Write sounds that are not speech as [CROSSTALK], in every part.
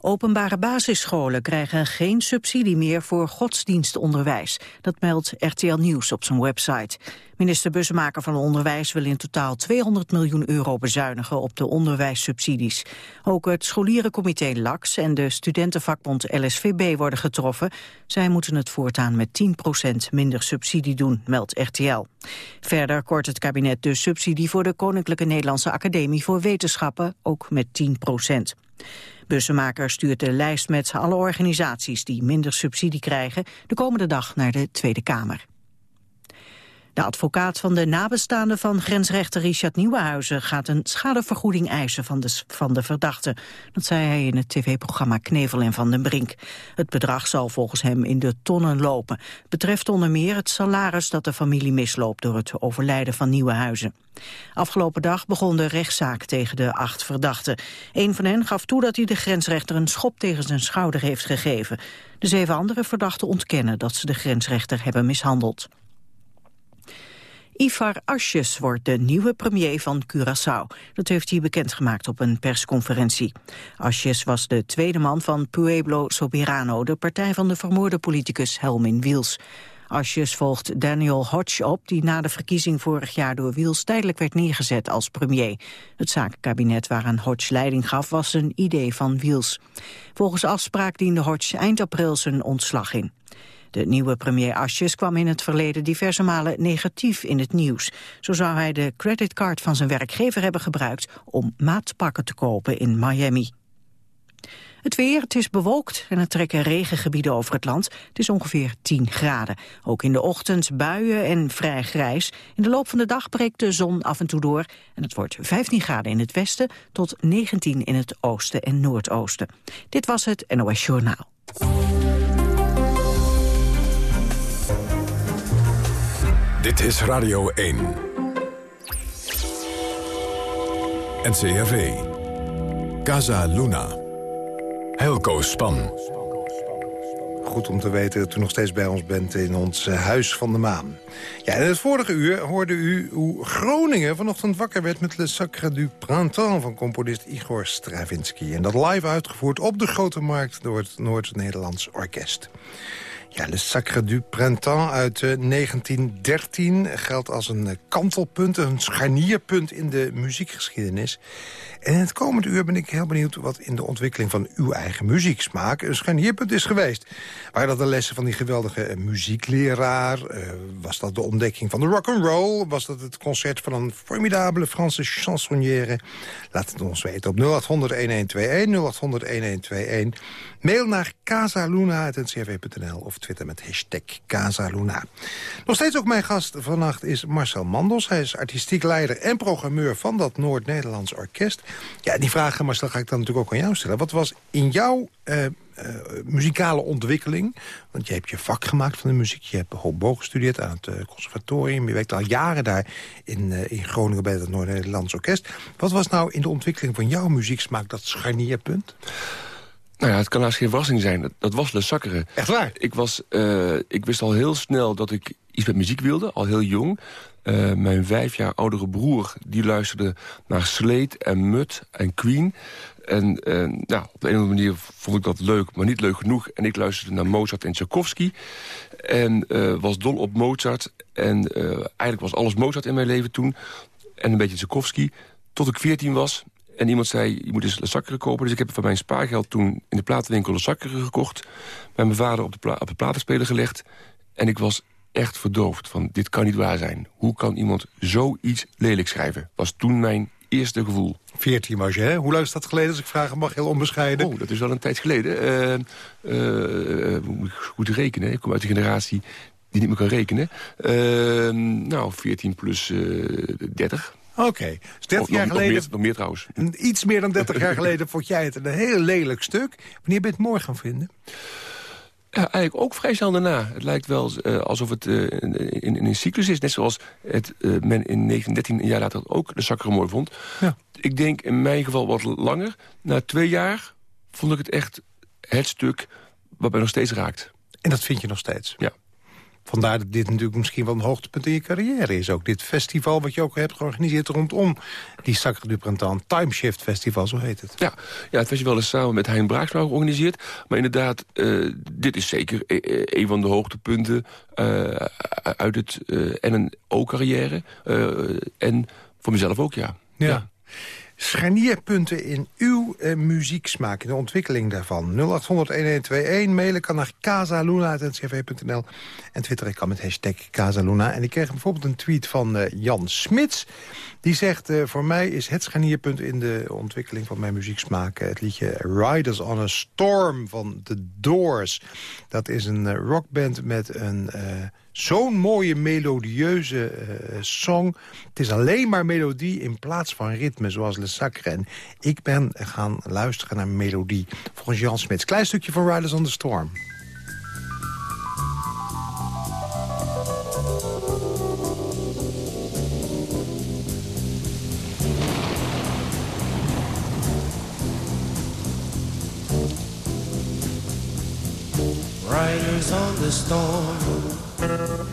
Openbare basisscholen krijgen geen subsidie meer voor godsdienstonderwijs. Dat meldt RTL Nieuws op zijn website. Minister Bussemaker van Onderwijs wil in totaal 200 miljoen euro bezuinigen op de onderwijssubsidies. Ook het scholierencomité LAX en de studentenvakbond LSVB worden getroffen. Zij moeten het voortaan met 10% minder subsidie doen, meldt RTL. Verder kort het kabinet de subsidie voor de Koninklijke Nederlandse Academie voor Wetenschappen ook met 10 Bussemaker stuurt de lijst met alle organisaties die minder subsidie krijgen de komende dag naar de Tweede Kamer. De advocaat van de nabestaanden van grensrechter Richard Nieuwenhuizen gaat een schadevergoeding eisen van de, van de verdachte. Dat zei hij in het tv-programma Knevel en Van den Brink. Het bedrag zal volgens hem in de tonnen lopen. Betreft onder meer het salaris dat de familie misloopt door het overlijden van Nieuwenhuizen. Afgelopen dag begon de rechtszaak tegen de acht verdachten. Een van hen gaf toe dat hij de grensrechter een schop tegen zijn schouder heeft gegeven. De zeven andere verdachten ontkennen dat ze de grensrechter hebben mishandeld. Ivar Asjes wordt de nieuwe premier van Curaçao. Dat heeft hij bekendgemaakt op een persconferentie. Asjes was de tweede man van Pueblo Soberano... de partij van de vermoorde politicus Helmin Wiels. Asjes volgt Daniel Hodge op, die na de verkiezing vorig jaar door Wiels tijdelijk werd neergezet als premier. Het zakenkabinet waaraan Hodge leiding gaf was een idee van Wiels. Volgens afspraak diende Hodge eind april zijn ontslag in. De nieuwe premier Asjes kwam in het verleden diverse malen negatief in het nieuws. Zo zou hij de creditcard van zijn werkgever hebben gebruikt om maatpakken te kopen in Miami. Het weer, het is bewolkt en er trekken regengebieden over het land. Het is ongeveer 10 graden. Ook in de ochtend buien en vrij grijs. In de loop van de dag breekt de zon af en toe door. En het wordt 15 graden in het westen tot 19 in het oosten en noordoosten. Dit was het NOS Journaal. Dit is Radio 1. NCRV. Casa Luna. Helco Span. Goed om te weten dat u nog steeds bij ons bent in ons eh, Huis van de Maan. Ja, in het vorige uur hoorde u hoe Groningen vanochtend wakker werd... met Le Sacre du Printemps van componist Igor Stravinsky. En dat live uitgevoerd op de Grote Markt door het Noord-Nederlands Orkest. Ja, Le Sacre du Printemps uit 1913 eh, geldt als een eh, kantelpunt, een scharnierpunt in de muziekgeschiedenis. En in het komende uur ben ik heel benieuwd wat in de ontwikkeling van uw eigen muzieksmaak een scharnierpunt is geweest. Waren dat de lessen van die geweldige eh, muziekleraar? was dat de ontdekking van de rock and roll? Was dat het concert van een formidabele Franse chansonnière? Laat het ons weten op 0800-1121, 0800-1121. Mail naar casaluna.ncrv.nl of Twitter met hashtag Casaluna. Nog steeds ook mijn gast vannacht is Marcel Mandels. Hij is artistiek leider en programmeur van dat Noord-Nederlands Orkest. Ja, die vragen, Marcel, ga ik dan natuurlijk ook aan jou stellen. Wat was in jouw uh, muzikale ontwikkeling. Want je hebt je vak gemaakt van de muziek. Je hebt hobo gestudeerd aan het uh, conservatorium. Je werkt al jaren daar in, in Groningen bij het Noord-Nederlands Orkest. Wat was nou in de ontwikkeling van jouw muzieksmaak dat scharnierpunt? Nou ja, het kan haast geen verrassing zijn. Dat, was Le Sacre. Echt waar? Ik, was, uh, ik wist al heel snel dat ik iets met muziek wilde, al heel jong. Uh, mijn vijf jaar oudere broer, die luisterde naar Slate en Mut en Queen. En uh, nou, op de een of andere manier vond ik dat leuk, maar niet leuk genoeg. En ik luisterde naar Mozart en Tchaikovsky. En was dol op Mozart. En eigenlijk was alles Mozart in mijn leven toen. En een beetje Tchaikovsky. Tot ik veertien was en iemand zei, je moet eens Lasakkeren kopen. Dus ik heb van mijn spaargeld toen in de platenwinkel Lasakkeren gekocht. Bij mijn vader op de, op de platenspeler gelegd. En ik was echt verdoofd van, dit kan niet waar zijn. Hoe kan iemand zoiets lelijk schrijven? Was toen mijn eerste gevoel. 14 was je, hè? Hoe lang is dat geleden, als ik vragen mag, heel onbescheiden? Oh, dat is wel een tijd geleden. Uh, uh, moet ik goed rekenen. Ik kom uit de generatie die niet meer kan rekenen. Uh, nou, 14 plus 30. Oké, dus 30 jaar geleden... Nog meer, nog meer, trouwens. Iets meer dan 30 jaar [LAUGHS] geleden vond jij het een heel lelijk stuk. Wanneer ben je het mooi gaan vinden? Ja, eigenlijk ook vrij snel daarna. Het lijkt wel uh, alsof het uh, in, in, een cyclus is. Net zoals het, uh, men in 1913, een jaar later, ook de zakker mooi vond. Ja. Ik denk in mijn geval wat langer. Na twee jaar vond ik het echt het stuk wat mij nog steeds raakt. En dat vind je nog steeds? Ja. Vandaar dat dit natuurlijk misschien wel een hoogtepunt in je carrière is. Ook dit festival wat je ook hebt georganiseerd rondom die Sacre du Printemps. Timeshift Festival, zo heet het. Ja, ja het festival is samen met Hein Braaksma georganiseerd. Maar inderdaad, uh, dit is zeker e-, e-, een van de hoogtepunten uh, uit het uh, NNO-carrière. en voor mezelf ook, ja. ja. ja scharnierpunten in uw uh, muzieksmaak, in de ontwikkeling daarvan. 0800-1121, mailen kan naar casaluna.ncv.nl en twitteren kan met hashtag Casaluna. En ik kreeg bijvoorbeeld een tweet van uh, Jan Smits. Die zegt, uh, voor mij is het scharnierpunt in de ontwikkeling van mijn muzieksmaak... het liedje Riders on a Storm van The Doors. Dat is een rockband met een Zo'n mooie melodieuze uh, song. Het is alleen maar melodie in plaats van ritme, zoals Le Sacre. En ik ben gaan luisteren naar melodie. Volgens Jan Smits. Klein stukje van Riders on the Storm. Riders on the storm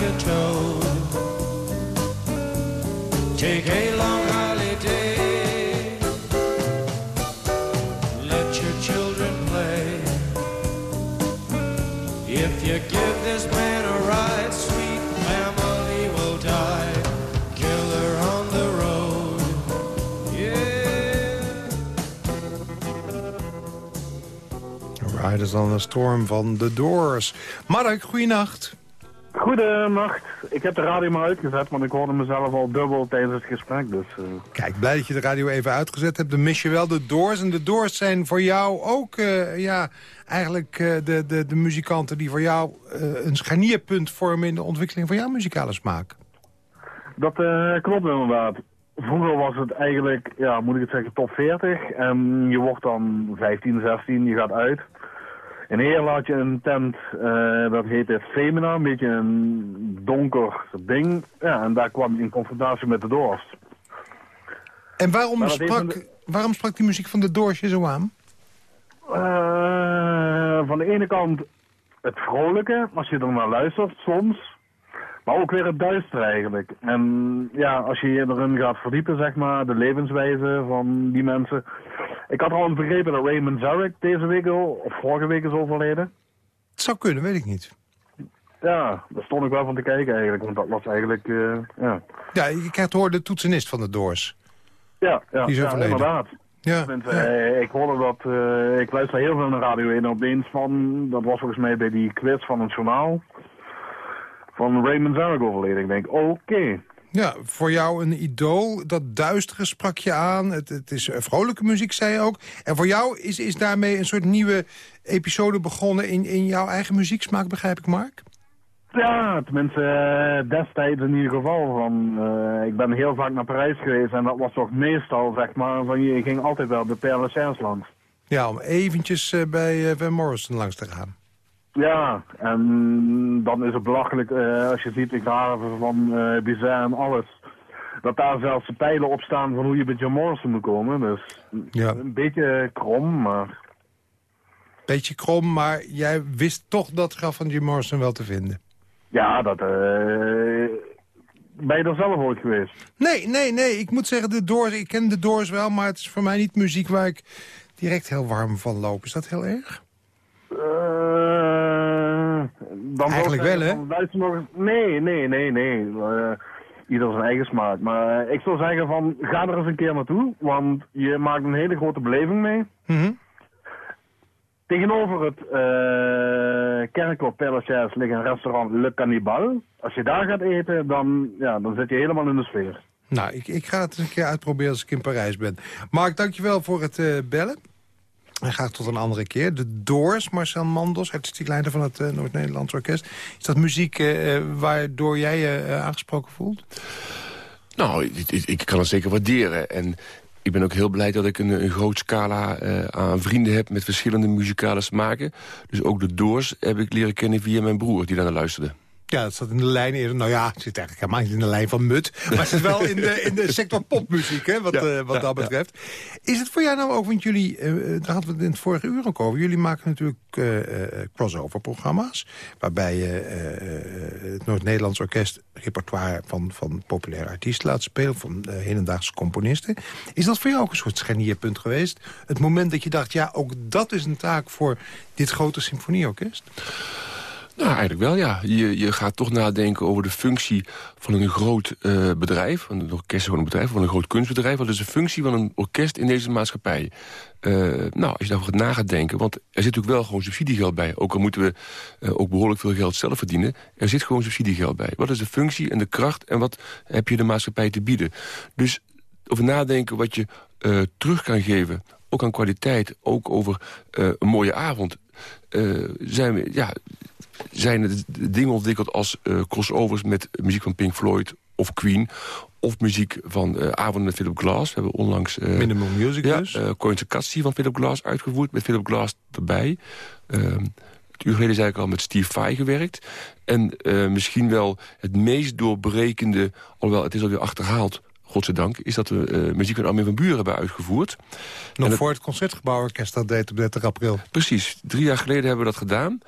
a toad. Take a long holiday. Let your children play. If you give this man a ride, sweet family will die. Killer on the road. Yeah. Riders on the Storm van The Doors. Mark, goeienacht. Goedenacht. Ik heb de radio maar uitgezet, want ik hoorde mezelf al dubbel tijdens het gesprek. Dus, uh... Kijk, blij dat je de radio even uitgezet hebt. Dan mis je wel de Doors. En de Doors zijn voor jou ook uh, ja, eigenlijk uh, de, de, de muzikanten... die voor jou een scharnierpunt vormen in de ontwikkeling van jouw muzikale smaak. Dat klopt inderdaad. Vroeger was het eigenlijk, ja, moet ik het zeggen, top 40. En je wordt dan 15, 16, je gaat uit... En hier laat je een tent, uh, dat heet het Femina, een beetje een donker ding. Ja, en daar kwam hij in confrontatie met de Doors. En waarom, sprak, waarom sprak die muziek van de Doors je zo aan? Uh, van de ene kant het vrolijke, als je er naar luistert soms. Maar ook weer het duister eigenlijk. En ja, als je je erin gaat verdiepen, zeg maar, de levenswijze van die mensen... Ik had al begrepen dat Raymond Zarek deze week al, of vorige week is overleden. Het zou kunnen, weet ik niet. Ja, daar stond ik wel van te kijken eigenlijk, want dat was eigenlijk, uh, ja. Ja, ik heb hoorde de toetsenist van de Doors. Ja, ja, Die is ja inderdaad. Ja, eh, ik hoorde dat, uh, ik luister heel veel naar Radio 1 opeens van, dat was volgens mij bij die quiz van het journaal, van Raymond Zarek overleden. Ik denk, oké, ja, voor jou een idool. Dat duistere sprak je aan. Het, het is vrolijke muziek, zei je ook. En voor jou is, is daarmee een soort nieuwe episode begonnen... in, in jouw eigen muzieksmaak, begrijp ik, Mark? Ja, tenminste uh, destijds in ieder geval. Van, uh, ik ben heel vaak naar Parijs geweest en dat was toch meestal, zeg maar, van je ging altijd wel de Père langs. Ja, om eventjes uh, bij Van Morrison langs te gaan. Ja, en dan is het belachelijk uh, als je ziet, ik haal van uh, Bizet en alles, dat daar zelfs de pijlen op staan van hoe je bij Jim Morrison moet komen. Dus ja. een beetje krom, maar... Beetje krom, maar jij wist toch dat graf van Jim Morrison wel te vinden? Ja, dat... Uh, ben je er zelf ooit geweest? Nee, nee, nee. Ik moet zeggen, de Doors, ik ken de Doors wel, maar het is voor mij niet muziek waar ik direct heel warm van loop. Is dat heel erg? Uh, dan Eigenlijk wel, hè? Nee, nee, nee, nee. Uh, ieder zijn eigen smaak. Maar uh, ik zou zeggen van, ga er eens een keer naartoe. Want je maakt een hele grote beleving mee. Mm -hmm. Tegenover het uh, kerkhof Père ligt een restaurant Le Cannibal. Als je daar gaat eten, dan, ja, dan zit je helemaal in de sfeer. Nou, ik, ik ga het eens een keer uitproberen als ik in Parijs ben. Mark, dankjewel voor het bellen. Hij gaat tot een andere keer. De Doors, Marcel Mandos, artistiek leider van het Noord-Nederlands Orkest. Is dat muziek waardoor jij je aangesproken voelt? Nou, ik, kan het zeker waarderen. En ik ben ook heel blij dat ik een, een groot scala aan vrienden heb... met verschillende muzikale smaken. Dus ook de Doors heb ik leren kennen via mijn broer, die daar luisterde. Ja, dat zat in de lijn eerder. Nou ja, het zit eigenlijk helemaal niet in de lijn van Mut. Maar het zit wel in de, in de [LAUGHS] sector popmuziek, hè, wat, uh, wat dat betreft. Is het voor jou nou ook, want jullie, uh, daar hadden we het in het vorige uur ook over. Jullie maken natuurlijk uh, crossover-programma's. Waarbij je het Noord-Nederlands Orkest repertoire van, van populaire artiesten laat spelen. Van hedendaagse componisten. Is dat voor jou ook een soort scharnierpunt geweest? Het moment dat je dacht, ja, ook dat is een taak voor dit grote symfonieorkest? Nou, eigenlijk wel, ja. Je, je gaat toch nadenken over de functie van een groot uh, bedrijf. Een orkest gewoon een bedrijf, van een groot kunstbedrijf. Wat is de functie van een orkest in deze maatschappij? Uh, nou, als je daarover na gaat denken... want er zit natuurlijk wel gewoon subsidiegeld bij. Ook al moeten we uh, ook behoorlijk veel geld zelf verdienen... er zit gewoon subsidiegeld bij. Wat is de functie en de kracht en wat heb je de maatschappij te bieden? Dus over nadenken wat je terug kan geven... ook aan kwaliteit, ook over een mooie avond... zijn we, ja, zijn dingen ontwikkeld als uh, crossovers met muziek van Pink Floyd of Queen... of muziek van uh, met Philip Glass. We hebben onlangs... Uh, Minimum Music ja, dus? Uh, van Philip Glass uitgevoerd, met Philip Glass erbij. Uh, het uur geleden zei ik al met Steve Vai gewerkt. En misschien wel het meest doorbrekende... alhoewel het is alweer achterhaald godzijdank, is dat we uh, muziek van Armin van Buren hebben uitgevoerd. Nog voor het Concertgebouworkest dat deed op 30 april. Precies, drie jaar geleden hebben we dat gedaan.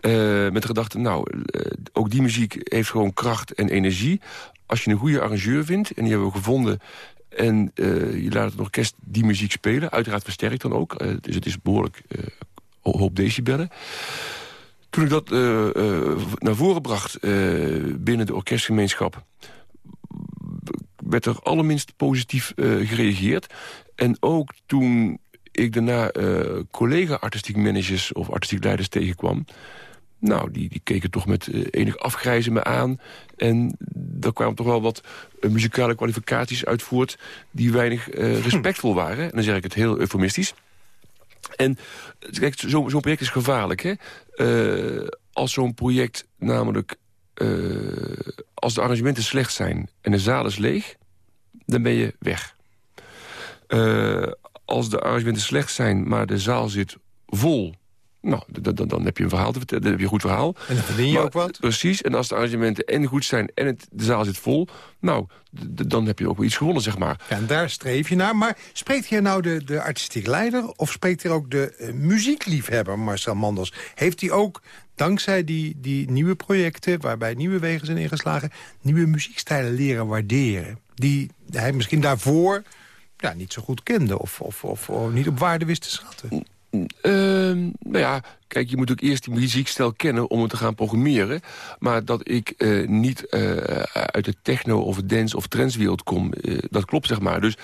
Uh, met de gedachte, nou, uh, ook die muziek heeft gewoon kracht en energie. Als je een goede arrangeur vindt, en die hebben we gevonden... en je laat het orkest die muziek spelen, uiteraard versterkt dan ook. dus het is behoorlijk hoop decibellen. Toen ik dat naar voren bracht binnen de orkestgemeenschap werd er allerminst positief uh, gereageerd. En ook toen ik daarna uh, collega-artistiek managers of artistiek leiders tegenkwam... Nou, die, die keken toch met uh, enig afgrijzen me aan. En daar kwamen toch wel wat muzikale kwalificaties uit voort... die weinig respectvol waren. En dan zeg ik het heel eufemistisch. En kijk, zo'n zo project is gevaarlijk. Hè? als zo'n project namelijk als de arrangementen slecht zijn en de zaal is leeg... dan ben je weg. Uh, als de arrangementen slecht zijn, maar de zaal zit vol... Nou, dan, dan heb je een verhaal te vertellen, dan heb je een goed verhaal. En dan verdien je maar, ook wat. Precies, en als de arrangementen en goed zijn en het, de zaal zit vol... nou, dan heb je ook wel iets gewonnen, zeg maar. Ja, en daar streef je naar. Maar spreekt hier nou de, de artistiek leider... of spreekt hier ook de uh, muziekliefhebber Marcel Mandels? Heeft hij ook dankzij die, die nieuwe projecten... waarbij nieuwe wegen zijn ingeslagen... nieuwe muziekstijlen leren waarderen? Die hij misschien daarvoor ja, niet zo goed kende... of, of, of, of niet op waarde wist te schatten? Uh, nou ja, kijk, je moet ook eerst die muziekstijl kennen om het te gaan programmeren. Maar dat ik uh, niet uh, uit de techno of dance of trendswereld kom, uh, dat klopt zeg maar. Dus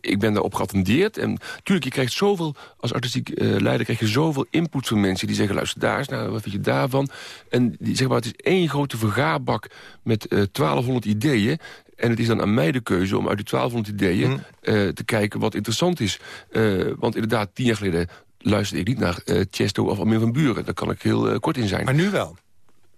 ik ben daarop geattendeerd. En natuurlijk, je krijgt zoveel, als artistiek leider krijg je zoveel input van mensen die zeggen, luister daar eens naar, wat vind je daarvan? En die, zeg maar, het is één grote vergaarbak met 1200 ideeën. En het is dan aan mij de keuze om uit die 1200 ideeën mm. uh, te kijken wat interessant is. Uh, want inderdaad, tien jaar geleden luisterde ik niet naar uh, Chesto of Armin van Buren. Daar kan ik heel kort in zijn. Maar nu wel?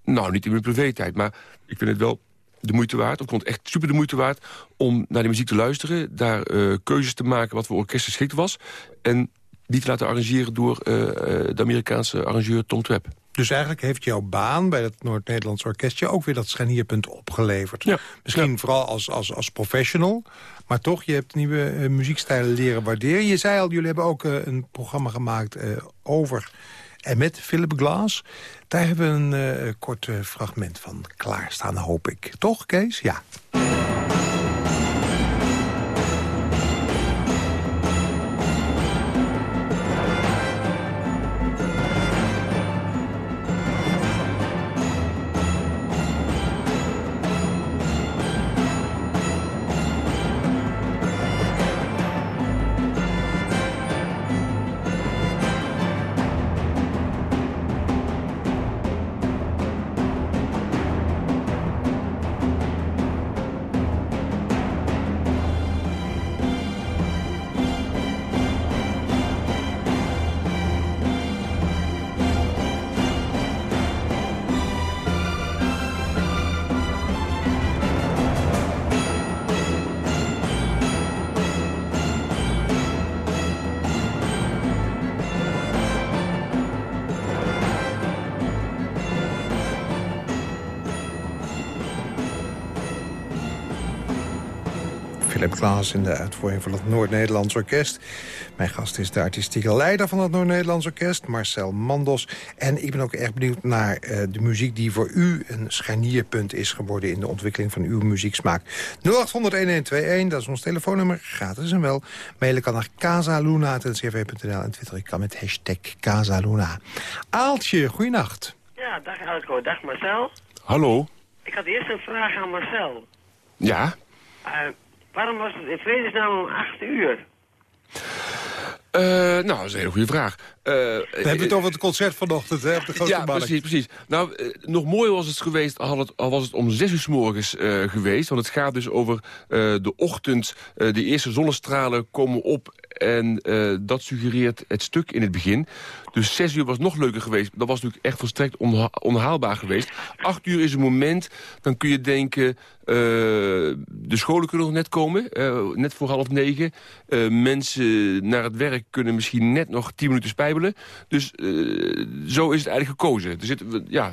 Nou, niet in mijn privé-tijd, maar ik vind het wel de moeite waard. Ik vond het echt super de moeite waard om naar die muziek te luisteren. Daar keuzes te maken wat voor orkest geschikt was. En die te laten arrangeren door de Amerikaanse arrangeur Tom Trapp. Dus eigenlijk heeft jouw baan bij het Noord-Nederlands Orkestje... ook weer dat scharnierpunt opgeleverd. Ja. Misschien vooral als, als, als professional. Maar toch, je hebt nieuwe uh, muziekstijlen leren waarderen. Je zei al, jullie hebben ook uh, een programma gemaakt uh, over... en met Philip Glass. Daar hebben we een kort fragment van klaarstaan, hoop ik. Toch, Kees? Ja. Philip Klaas in de uitvoering van het Noord-Nederlands Orkest. Mijn gast is de artistieke leider van het Noord-Nederlands Orkest, Marcel Mandos. En ik ben ook erg benieuwd naar uh, de muziek die voor u een scharnierpunt is geworden... in de ontwikkeling van uw muzieksmaak. 0800-1121, dat is ons telefoonnummer, gratis en wel. Mailen kan naar casaluna.ncrv.nl en twitter ik kan met hashtag Casaluna. Aaltje, goeienacht. Ja, dag Elko, dag Marcel. Hallo. Ik had eerst een vraag aan Marcel. Ja? Uh, waarom was het in vredesnaam om 8 uur? Uh, nou, dat is een hele goede vraag. Uh, We hebben het over het concert vanochtend, hè, op de grote Ja, precies, precies. Nou, uh, nog mooier was het geweest, al, het, al was het om zes uur s morgens geweest. Want het gaat dus over de ochtend. de eerste zonnestralen komen op en dat suggereert het stuk in het begin. Dus zes uur was nog leuker geweest. Dat was natuurlijk echt volstrekt onha onhaalbaar geweest. Acht uur is een moment, dan kun je denken... Uh, de scholen kunnen nog net komen, uh, net voor half negen. Uh, mensen naar het werk kunnen misschien net nog tien minuten spijbelen. Dus zo is het eigenlijk gekozen. Er zit, ja,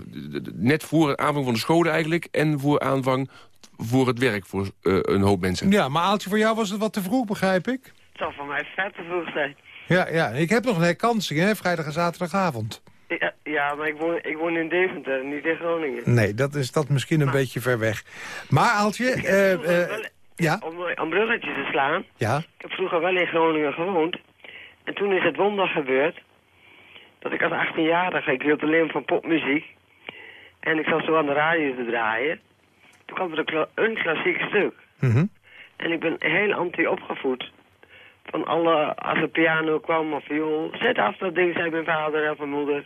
net voor het aanvang van de scholen eigenlijk... en voor aanvang voor het werk voor een hoop mensen. Ja, maar Aaltje, voor jou was het wat te vroeg, begrijp ik? Het zal voor mij vet te vroeg zijn. Ja, ja, ik heb nog een herkansing, hè, vrijdag en zaterdagavond. Ja, ja, maar ik woon, ik woon in Deventer, niet in Groningen. Nee, dat is dat misschien een maar, beetje ver weg. Maar Aaltje... Uh, uh, ja? Om een bruggetje te slaan. Ja? Ik heb vroeger wel in Groningen gewoond. En toen is het wonder gebeurd. Dat ik als 18-jarige, ik hield alleen van popmuziek. En ik zat zo aan de radio te draaien. Toen kwam er een, kla een klassiek stuk. Mm -hmm. En ik ben heel anti-opgevoed van alle, als er piano kwam of viool, zet af dat ding, zei mijn vader of mijn moeder.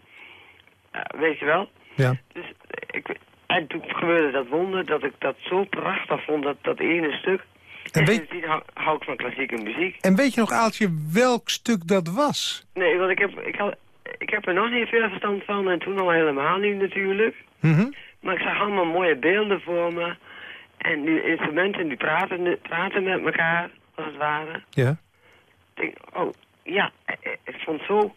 Uh, weet je wel? Ja. Dus ik, en toen gebeurde dat wonder dat ik dat zo prachtig vond, dat, dat ene stuk. En, weet... hou, hou ik van klassieke muziek. En weet je nog, Aaltje, welk stuk dat was? Nee, want ik heb, ik, had, ik heb er nog niet veel verstand van en toen al helemaal niet natuurlijk. Mm -hmm. Maar ik zag allemaal mooie beelden voor me. En die instrumenten die praten, praten met elkaar, als het ware. Ja. Denk, oh, ja, ik vond zo...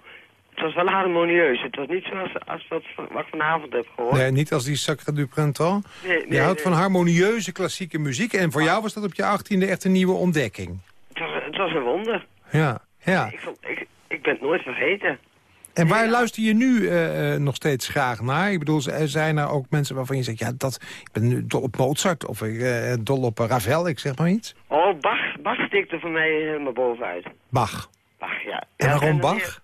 Het was wel harmonieus. Het was niet zoals als wat, wat ik vanavond heb gehoord. Nee, niet als die Sacre du Printemps. Nee, nee, je houdt nee. van harmonieuze klassieke muziek. En voor jou was dat op je achttiende echt een nieuwe ontdekking. Het was, het was een wonder. Ja, ja. Ik, vond, ik, ik ben het nooit vergeten. En waar luister je nu uh, nog steeds graag naar? Ik bedoel, zijn er ook mensen waarvan je zegt... ja, dat, ik ben nu dol op Mozart of uh, dol op Ravel, ik zeg maar iets. Oh, Bach, Bach stikte voor mij helemaal bovenuit. Bach? Bach, ja. En waarom en Bach? Weer...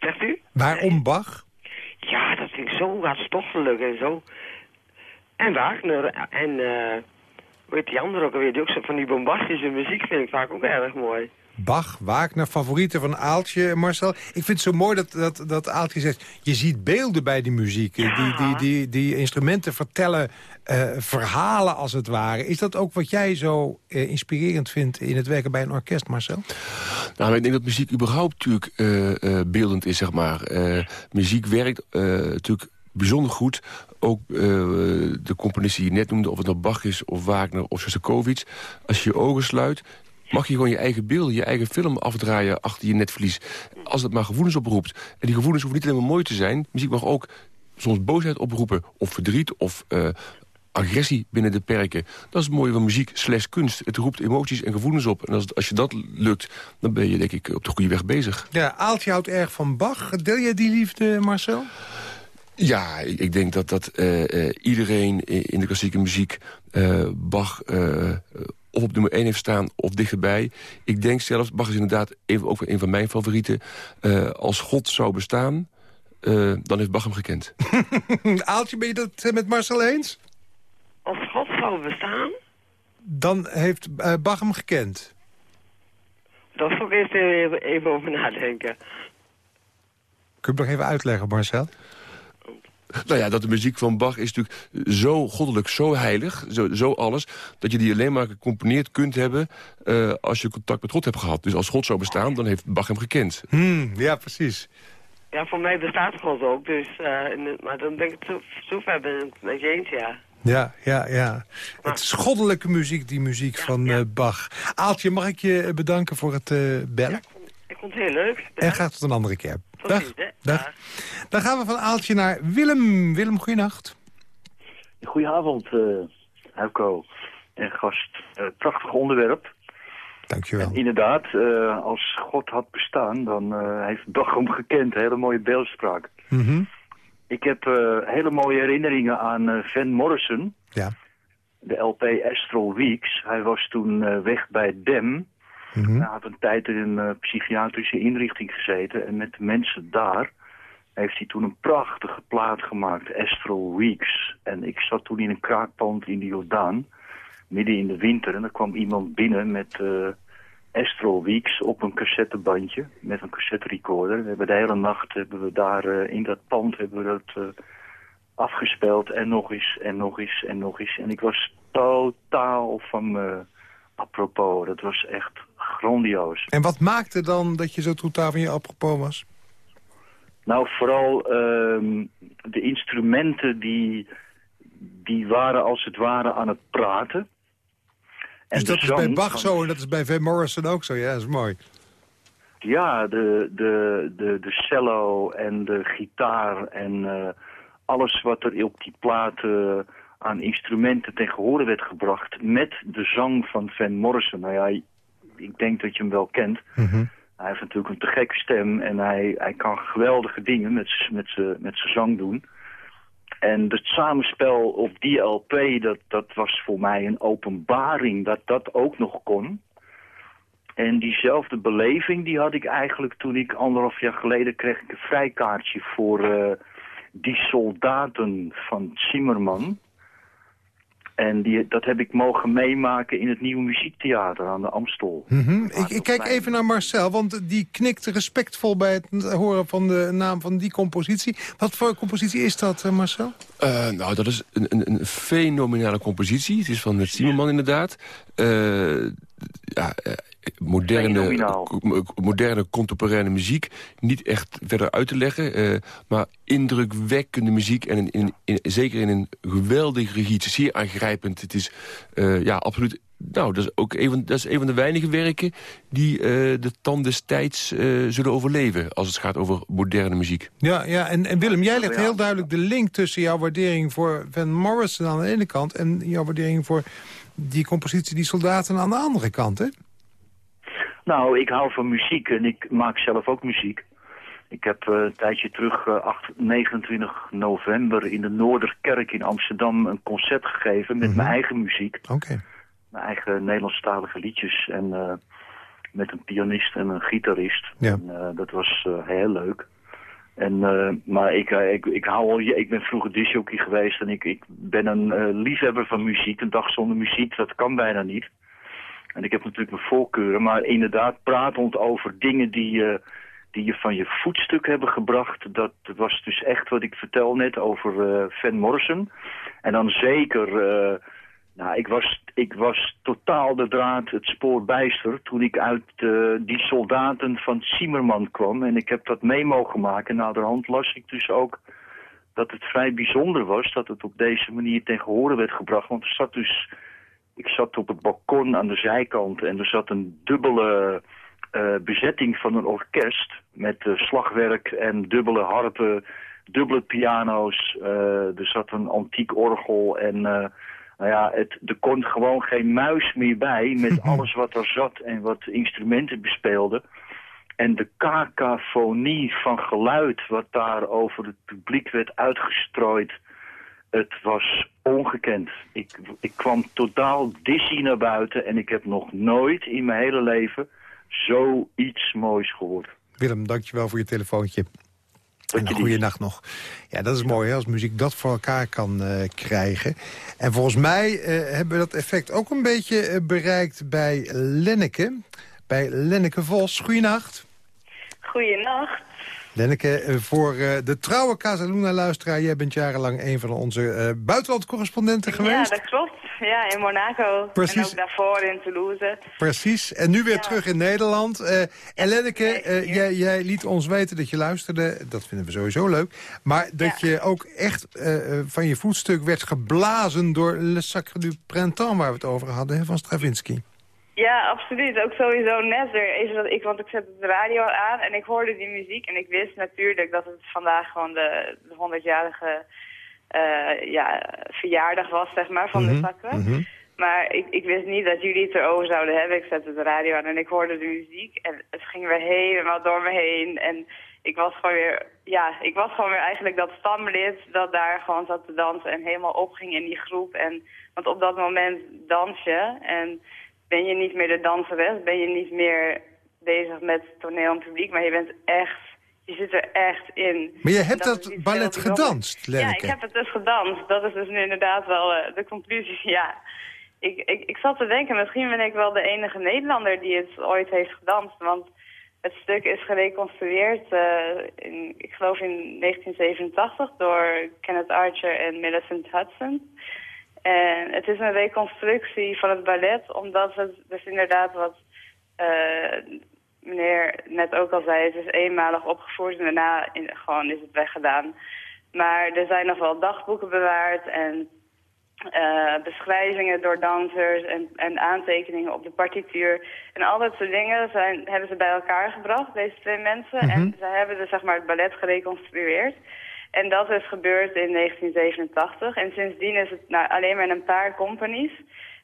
Zegt u? Waarom. Bach? Ja, dat vind ik zo hartstochtelijk en zo. En Wagner en... Uh, weet die andere ook alweer, die ook zo van die bombastische muziek vind ik vaak ook erg mooi. Bach, Wagner, favorieten van Aaltje, Marcel. Ik vind het zo mooi dat, dat, dat Aaltje zegt... je ziet beelden bij die muziek. Ja. Die, die, die, die instrumenten vertellen uh, verhalen als het ware. Is dat ook wat jij zo uh, inspirerend vindt in het werken bij een orkest, Marcel? Nou, ik denk dat muziek überhaupt natuurlijk uh, beeldend is, zeg maar. muziek werkt natuurlijk bijzonder goed. Ook uh, de componisten die je net noemde, of het nou Bach is of Wagner of Shostakovich. Als je je ogen sluit, mag je gewoon je eigen beeld, je eigen film afdraaien achter je netvlies. Als het maar gevoelens oproept. En die gevoelens hoeven niet alleen maar mooi te zijn. Muziek mag ook soms boosheid oproepen, of verdriet, of uh, agressie binnen de perken. Dat is het mooie van muziek slash kunst. Het roept emoties en gevoelens op. En als, als je dat lukt, dan ben je denk ik op de goede weg bezig. Ja, Aaltje houdt erg van Bach. Deel jij die liefde, Marcel? Ja, ik, ik denk dat, dat uh, uh, iedereen in de klassieke muziek uh, Bach of op nummer 1 heeft staan of dichterbij. Ik denk zelfs, Bach is inderdaad even, ook een van mijn favorieten. als God zou bestaan, dan heeft Bach hem gekend. [LAUGHS] Aaltje, ben je dat met Marcel eens? Als God zou bestaan? Dan heeft Bach hem gekend. Daar zal ik eerst even, even over nadenken. Kun je het nog even uitleggen, Marcel? Nou ja, dat de muziek van Bach is natuurlijk zo goddelijk, zo heilig, zo, zo alles... dat je die alleen maar gecomponeerd kunt hebben uh, als je contact met God hebt gehad. Dus als God zou bestaan, dan heeft Bach hem gekend. Hmm, ja, precies. Ja, voor mij bestaat God ook, dus, uh, maar dan denk ik, zo, zo ver ben ik met je eens, ja. Ja, ja, ja. Het is goddelijke muziek, die muziek ja, van ja. Uh, Bach. Aaltje, mag ik je bedanken voor het bellen? Ja, ik, vond, ik vond het heel leuk. Bedankt. En gaat tot een andere keer. Dag. Dag. Dan gaan we van Aaltje naar Willem. Willem, goeienacht. Goedenavond, uh, Huiko en gast. Uh, prachtig onderwerp. Dankjewel. inderdaad, uh, als God had bestaan, dan uh, heeft Bachum gekend. Hele mooie beeldspraak. Mm -hmm. Ik heb uh, hele mooie herinneringen aan Van Morrison. Ja. De LP Astral Weeks. Hij was toen weg bij Dem. Mm. Hij had een tijd in een psychiatrische inrichting gezeten. En met de mensen daar heeft hij toen een prachtige plaat gemaakt, Astral Weeks. En ik zat toen in een kraakpand in de Jordaan, midden in de winter. En er kwam iemand binnen met uh, Astral Weeks op een cassettebandje, met een cassette recorder. We hebben de hele nacht hebben we daar uh, in dat pand hebben we dat afgespeeld. En nog eens, en nog eens, en nog eens. En ik was totaal van me apropos. Dat was echt grandioos. En wat maakte dan dat je zo totaal van je apropos was? Nou, vooral uh, de instrumenten die, die waren als het ware aan het praten. En dus dat is bij Bach zo en dat is bij Van Morrison ook zo, ja, dat is mooi. Ja, de, de, de, de cello en de gitaar en uh, alles wat er op die platen aan instrumenten ten gehore werd gebracht... met de zang van Van Morrison. Nou ja, ik denk dat je hem wel kent... Mm -hmm. Hij heeft natuurlijk een te gekke stem en hij, hij kan geweldige dingen met, met, met zijn zang doen. En het samenspel op die LP, dat, dat was voor mij een openbaring dat dat ook nog kon. En diezelfde beleving die had ik eigenlijk toen ik anderhalf jaar geleden kreeg ik een vrijkaartje voor uh, die soldaten van Zimmerman. En die, dat heb ik mogen meemaken in het Nieuwe Muziektheater aan de Amstel. Mm -hmm. Ik, ik kijk even naar Marcel, want die knikt respectvol bij het horen van de naam van die compositie. Wat voor compositie is dat, uh, Marcel? Uh, nou, dat is een, een, een, fenomenale compositie. Het is van het Zimmerman inderdaad. Uh, ja, moderne, moderne contemporaine muziek niet echt verder uit te leggen. Uh, maar indrukwekkende muziek en in, in, in, zeker in een geweldige regie. Het is zeer aangrijpend. Het is uh, ja, absoluut... Nou, dat is ook een van, dat is een van de weinige werken die uh, de tand des tijds zullen overleven... als het gaat over moderne muziek. Ja, ja en, en Willem, jij legt heel duidelijk de link tussen jouw waardering voor Van Morrison aan de ene kant... en jouw waardering voor die compositie Die Soldaten aan de andere kant, hè? Nou, ik hou van muziek en ik maak zelf ook muziek. Ik heb uh, een tijdje terug, uh, 8, 29 november, in de Noorderkerk in Amsterdam een concert gegeven met mm -hmm. mijn eigen muziek. Oké. Okay. Mijn eigen Nederlandstalige liedjes en uh, met een pianist en een gitarist. Ja. En, dat was heel leuk. En, maar ik, ik, ik, hou al, ik ben vroeger disjockey geweest en ik, ik ben een liefhebber van muziek. Een dag zonder muziek, dat kan bijna niet. En ik heb natuurlijk mijn voorkeuren, maar inderdaad pratend over dingen die je, die je van je voetstuk hebben gebracht. Dat was dus echt wat ik vertel net over uh, Van Morrison. En dan zeker, uh, nou ik was, ik was totaal de draad, het spoor bijster toen ik uit die soldaten van Zimmerman kwam. En ik heb dat mee mogen maken. En naderhand las ik dus ook dat het vrij bijzonder was dat het op deze manier ten gehore werd gebracht. Want er zat dus ik zat op het balkon aan de zijkant en er zat een dubbele uh, bezetting van een orkest met uh, slagwerk en dubbele harpen, dubbele piano's. Uh, er zat een antiek orgel en nou ja, het, er kon gewoon geen muis meer bij met [LAUGHS] alles wat er zat en wat instrumenten bespeelde. En de cacophonie van geluid wat daar over het publiek werd uitgestrooid het was ongekend. Ik, ik kwam totaal dizzy naar buiten en ik heb nog nooit in mijn hele leven zoiets moois gehoord. Willem, dankjewel voor je telefoontje. En een goede nacht nog. Ja, dat is mooi hè, als muziek dat voor elkaar kan uh, krijgen. En volgens mij uh, hebben we dat effect ook een beetje uh, bereikt bij Lenneke. Bij Lenneke Vos. Goeienacht. Goeienacht. Lenneke, voor uh, de trouwe Casaluna-luisteraar... jij bent jarenlang een van onze uh, buitenlandcorrespondenten geweest. Ja, dat klopt. Ja, in Monaco. Precies. En ook daarvoor in Toulouse. Precies. En nu weer ja. terug in Nederland. Uh, en Lenneke, jij, jij, liet ons weten dat je luisterde. Dat vinden we sowieso leuk. Maar dat ja. je ook echt van je voetstuk werd geblazen... door Le Sacre du Printemps, waar we het over hadden, van Stravinsky. Ja, absoluut. Ook sowieso net er. Even dat ik, want ik zette de radio aan en ik hoorde die muziek. En ik wist natuurlijk dat het vandaag gewoon de, de 100-jarige uh, ja, verjaardag was, zeg maar, van Mhm, de zakken. mm -hmm. Maar ik, ik wist niet dat jullie het erover zouden hebben. Ik zette de radio aan en ik hoorde de muziek. En het ging weer helemaal door me heen. En ik was gewoon weer, ja, ik was gewoon weer eigenlijk dat stamlid dat daar gewoon zat te dansen en helemaal opging in die groep. En, want op dat moment dans je en ben je niet meer de danseres, ben je niet meer bezig met toneel en publiek, maar je bent echt, je zit er echt in. Maar je hebt dat, ballet gedanst, Lenneke? Ja, ik heb het dus gedanst. Dat is dus nu inderdaad wel uh, de conclusie, [LAUGHS] ja. Ik, ik, ik zat te denken, misschien ben ik wel de enige Nederlander die het ooit heeft gedanst, want het stuk is gereconstrueerd, uh, in, ik geloof in 1987, door Kenneth Archer en Millicent Hudson. En het is een reconstructie van het ballet, omdat het dus inderdaad wat uh, meneer net ook al zei, het is eenmalig opgevoerd en daarna in, gewoon is het weggedaan. Maar er zijn nog wel dagboeken bewaard en uh, beschrijvingen door dansers en, en aantekeningen op de partituur. En al dat soort dingen zijn, hebben ze bij elkaar gebracht, deze twee mensen. En mhm. ze hebben dus, zeg maar, het ballet gereconstrueerd. En dat is gebeurd in 1987. En sindsdien is het nou, alleen maar in een paar companies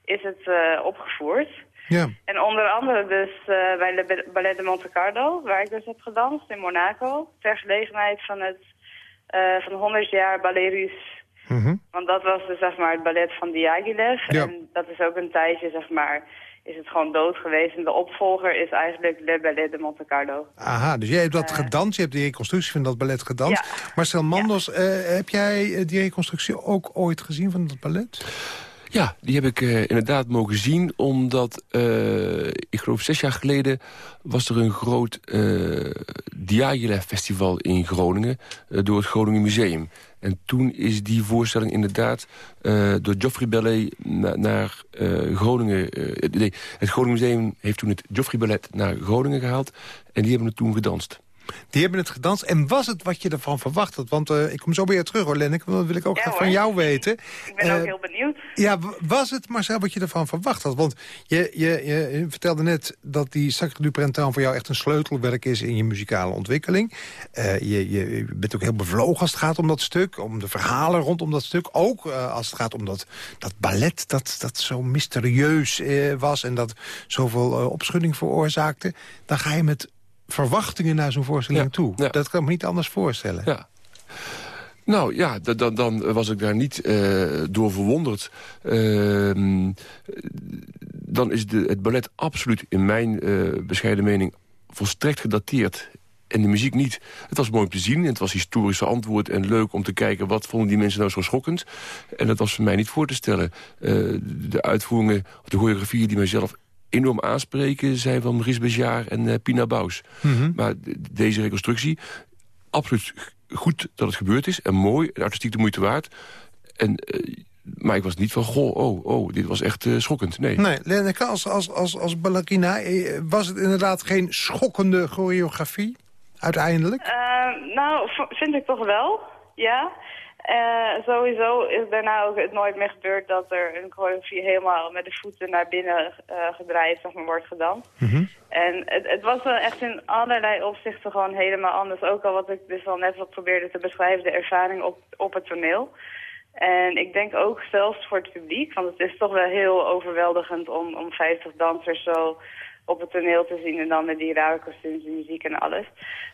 is het uh, opgevoerd. Ja. En onder andere dus uh, bij de Ballet de Monte Carlo, waar ik dus heb gedanst in Monaco. Ter gelegenheid van het uh, van 100 jaar Ballet Russe Mm Want dat was dus, zeg maar, het ballet van Diaghilev. En dat is ook een tijdje, zeg maar, is het gewoon dood geweest. En de opvolger is eigenlijk Le Ballet de Monte Carlo. Aha, dus jij hebt dat uh, gedanst, je hebt die reconstructie van dat ballet gedanst. Marcel Mandos, ja. uh, heb jij die reconstructie ook ooit gezien van dat ballet? Ja, die heb ik uh, inderdaad mogen zien, omdat uh, ik geloof zes jaar geleden was er een groot uh, Diaghilev festival in Groningen door het Groningen Museum. En toen is die voorstelling inderdaad door Geoffrey Ballet na, naar Groningen... nee, het Groningen Museum heeft toen het Geoffrey Ballet naar Groningen gehaald en die hebben het toen gedanst. Die hebben het gedanst. En was het wat je ervan verwacht had? Want uh, ik kom zo je terug hoor, Lennik. Dat wil ik ook van jou weten. Ik ben uh, ook heel benieuwd. Ja, was het Marcel wat je ervan verwacht had? Want je, je, je vertelde net dat die Sacre du Printemps voor jou echt een sleutelwerk is in je muzikale ontwikkeling. Uh, je, je bent ook heel bevlogen als het gaat om dat stuk. Om de verhalen rondom dat stuk. Ook als het gaat om dat, dat ballet dat, dat zo mysterieus was. En dat zoveel opschudding veroorzaakte. Dan ga je met verwachtingen naar zo'n voorstelling toe. Dat kan ik me niet anders voorstellen. Ja. Nou ja, dan, dan was ik daar niet uh, door verwonderd. Uh, dan is de, het ballet absoluut in mijn uh, bescheiden mening volstrekt gedateerd. En de muziek niet. Het was mooi om te zien. Het was historische antwoord en leuk om te kijken... wat vonden die mensen nou zo schokkend. En dat was voor mij niet voor te stellen. Uh, de uitvoeringen, of de choreografieën die mijzelf enorm aanspreken zijn van Maurice Bejaar en uh, Pina Bous. Mm Maar deze reconstructie, absoluut goed dat het gebeurd is. En mooi, en artistiek de moeite waard. En, uh, maar ik was niet van, goh, oh, oh, dit was echt uh, schokkend. Nee, nee Lenneke, als, als, als, als ballerina, was het inderdaad geen schokkende choreografie, uiteindelijk? nou, vind ik toch wel, ja. Uh, sowieso is daarna ook het nooit meer gebeurd dat er een choreografie helemaal met de voeten naar binnen uh, gedraaid zeg maar, wordt gedanst. Mm -hmm. En het, het was wel echt in allerlei opzichten gewoon helemaal anders. Ook al wat ik dus al net wat probeerde te beschrijven, de ervaring op, op het toneel. En ik denk ook zelfs voor het publiek, want het is toch wel heel overweldigend om, om 50 dansers zo op het toneel te zien en dan met die rare kostuums, muziek en alles.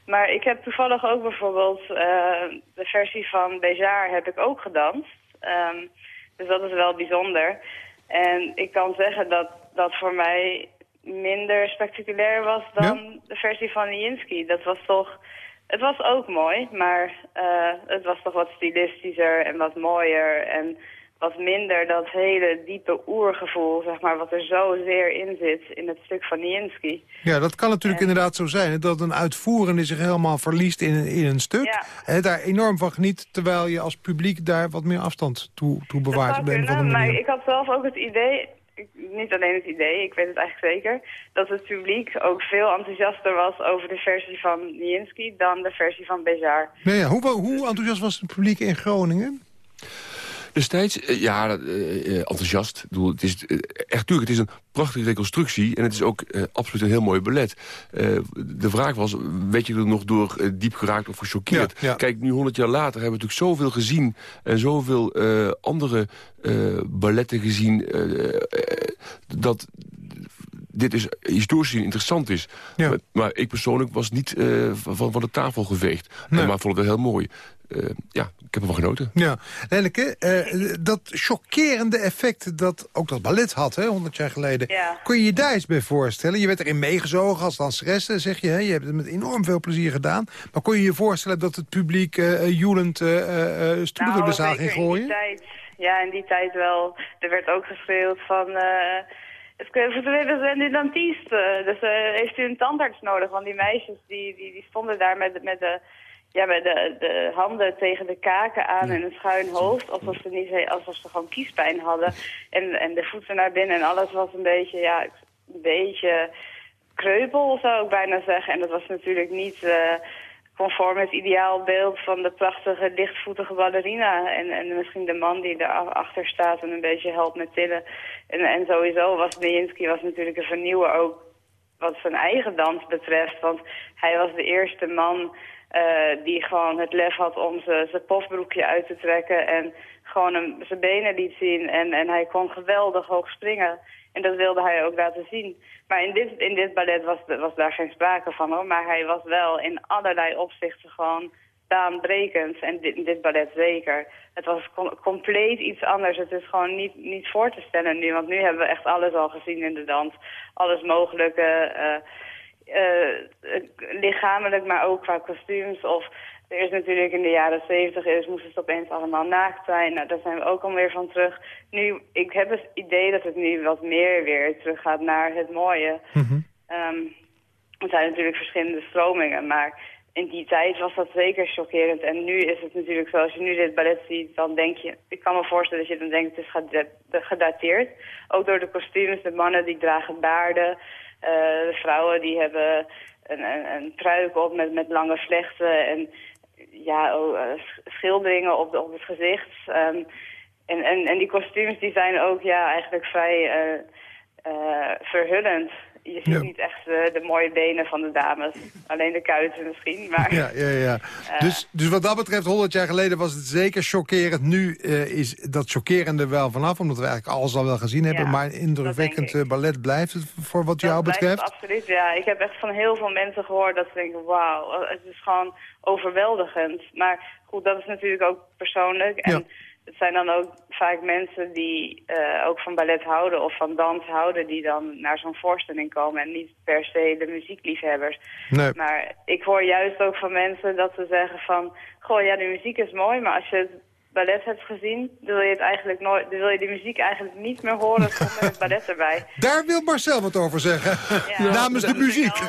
Maar ik heb toevallig ook bijvoorbeeld uh, de versie van Bejar heb ik ook gedanst. Um, dus dat is wel bijzonder. En ik kan zeggen dat dat voor mij minder spectaculair was dan de versie van Nijinsky. Dat was toch... Het was ook mooi, maar uh, het was toch wat stilistischer en wat mooier. En wat minder dat hele diepe oergevoel, zeg maar, wat er zozeer in zit in het stuk van Nijinsky. Ja, dat kan natuurlijk inderdaad zo zijn, dat een uitvoerende zich helemaal verliest in, in een stuk. Ja. En daar enorm van geniet, terwijl je als publiek daar wat meer afstand toe, toe bewaart. een of maar ik had zelf ook het idee, niet alleen het idee, ik weet het eigenlijk zeker, dat het publiek ook veel enthousiaster was over de versie van Nijinsky dan de versie van Bejar. Nee, ja, hoe, hoe enthousiast was het publiek in Groningen? Destijds, uh, ja, uh, enthousiast. Ik bedoel, het is echt tuurlijk, het is een prachtige reconstructie... en het is ook absoluut een heel mooi ballet. de vraag was, weet je er nog door diep geraakt of gechoqueerd? Ja, ja. Kijk, nu honderd jaar later hebben we natuurlijk zoveel gezien... en zoveel andere balletten gezien... dat dit is historisch gezien interessant is. Ja. Maar, maar, ik persoonlijk was niet van, van de tafel geveegd. Nee. maar vond het wel heel mooi. Uh, ja, ik heb ervan genoten. Ja, Lenneke, uh, dat chockerende effect dat ook dat ballet had, hè, 100 jaar geleden. Ja. Kun je je daar eens bij voorstellen? Je werd erin meegezogen als danseres, zeg je. Hè? Je hebt het met enorm veel plezier gedaan. Maar kon je je voorstellen dat het publiek uh, joelend uh, stoelen nou, de zaal ging gooien? In die tijd, ja, in die tijd wel. Er werd ook geschreeuwd van... We zijn nu dentist, dus heeft u een tandarts nodig? Want die meisjes die, die, die stonden daar met, met de ja, met de, de handen tegen de kaken aan en een schuin hoofd. Alsof ze, niet, alsof ze gewoon kiespijn hadden. En, en de voeten naar binnen en alles was een beetje, ja, een beetje kreupel zou ik bijna zeggen. En dat was natuurlijk niet uh, conform het ideaalbeeld van de prachtige lichtvoetige ballerina. En, en misschien de man die erachter staat en een beetje helpt met tillen. En, en sowieso was Nijinsky was natuurlijk een vernieuwer ook wat zijn eigen dans betreft. Want hij was de eerste man uh, die gewoon het lef had om zijn pofbroekje uit te trekken en gewoon zijn benen liet zien. En, en hij kon geweldig hoog springen. En dat wilde hij ook laten zien. Maar in dit, in dit ballet was, was daar geen sprake van hoor. Maar hij was wel in allerlei opzichten gewoon baanbrekend. En dit, dit ballet zeker. Het was compleet iets anders. Het is gewoon niet, niet voor te stellen nu. Want nu hebben we echt alles al gezien in de dans. Alles mogelijke... Uh, uh, lichamelijk, maar ook qua kostuums. Of er is natuurlijk in de jaren zeventig is, moest het opeens allemaal naakt zijn. Nou, daar zijn we ook alweer van terug. Nu, ik heb het idee dat het nu wat meer weer terug gaat naar het mooie. Mm er zijn natuurlijk verschillende stromingen, maar in die tijd was dat zeker chockerend. En nu is het natuurlijk zo, als je nu dit ballet ziet, dan denk je... Ik kan me voorstellen dat je dan denkt, het is gedateerd. Ook door de kostuums, de mannen die dragen baarden. Uh, de vrouwen die hebben een, een, een pruik op met, met lange vlechten en ja, oh, uh, schilderingen op, de, op het gezicht. Um, en, en, en die kostuums die zijn ook ja, eigenlijk vrij uh, verhullend je ziet niet echt de mooie benen van de dames. Alleen de kuiten misschien. Maar, ja, ja, ja. [LAUGHS] Dus, dus wat dat betreft, 100 jaar geleden was het zeker chockerend. Nu is dat chockerende wel vanaf, omdat we eigenlijk alles al wel gezien hebben. Ja, maar indrukwekkend ballet blijft het voor wat dat jou betreft? absoluut, ja. Ik heb echt van heel veel mensen gehoord dat ze denken, wauw, het is gewoon overweldigend. Maar goed, dat is natuurlijk ook persoonlijk. En ja het zijn dan ook vaak mensen die uh, ook van ballet houden of van dans houden... die dan naar zo'n voorstelling komen en niet per se de muziekliefhebbers. Nee. Maar ik hoor juist ook van mensen dat ze zeggen van... goh, ja, de muziek is mooi, maar als je het ballet hebt gezien... dan wil je, het eigenlijk nooit, dan wil je de muziek eigenlijk niet meer horen zonder het ballet erbij. [LAUGHS] Daar wil Marcel wat over zeggen, [LAUGHS] ja. [LAUGHS] namens de muziek.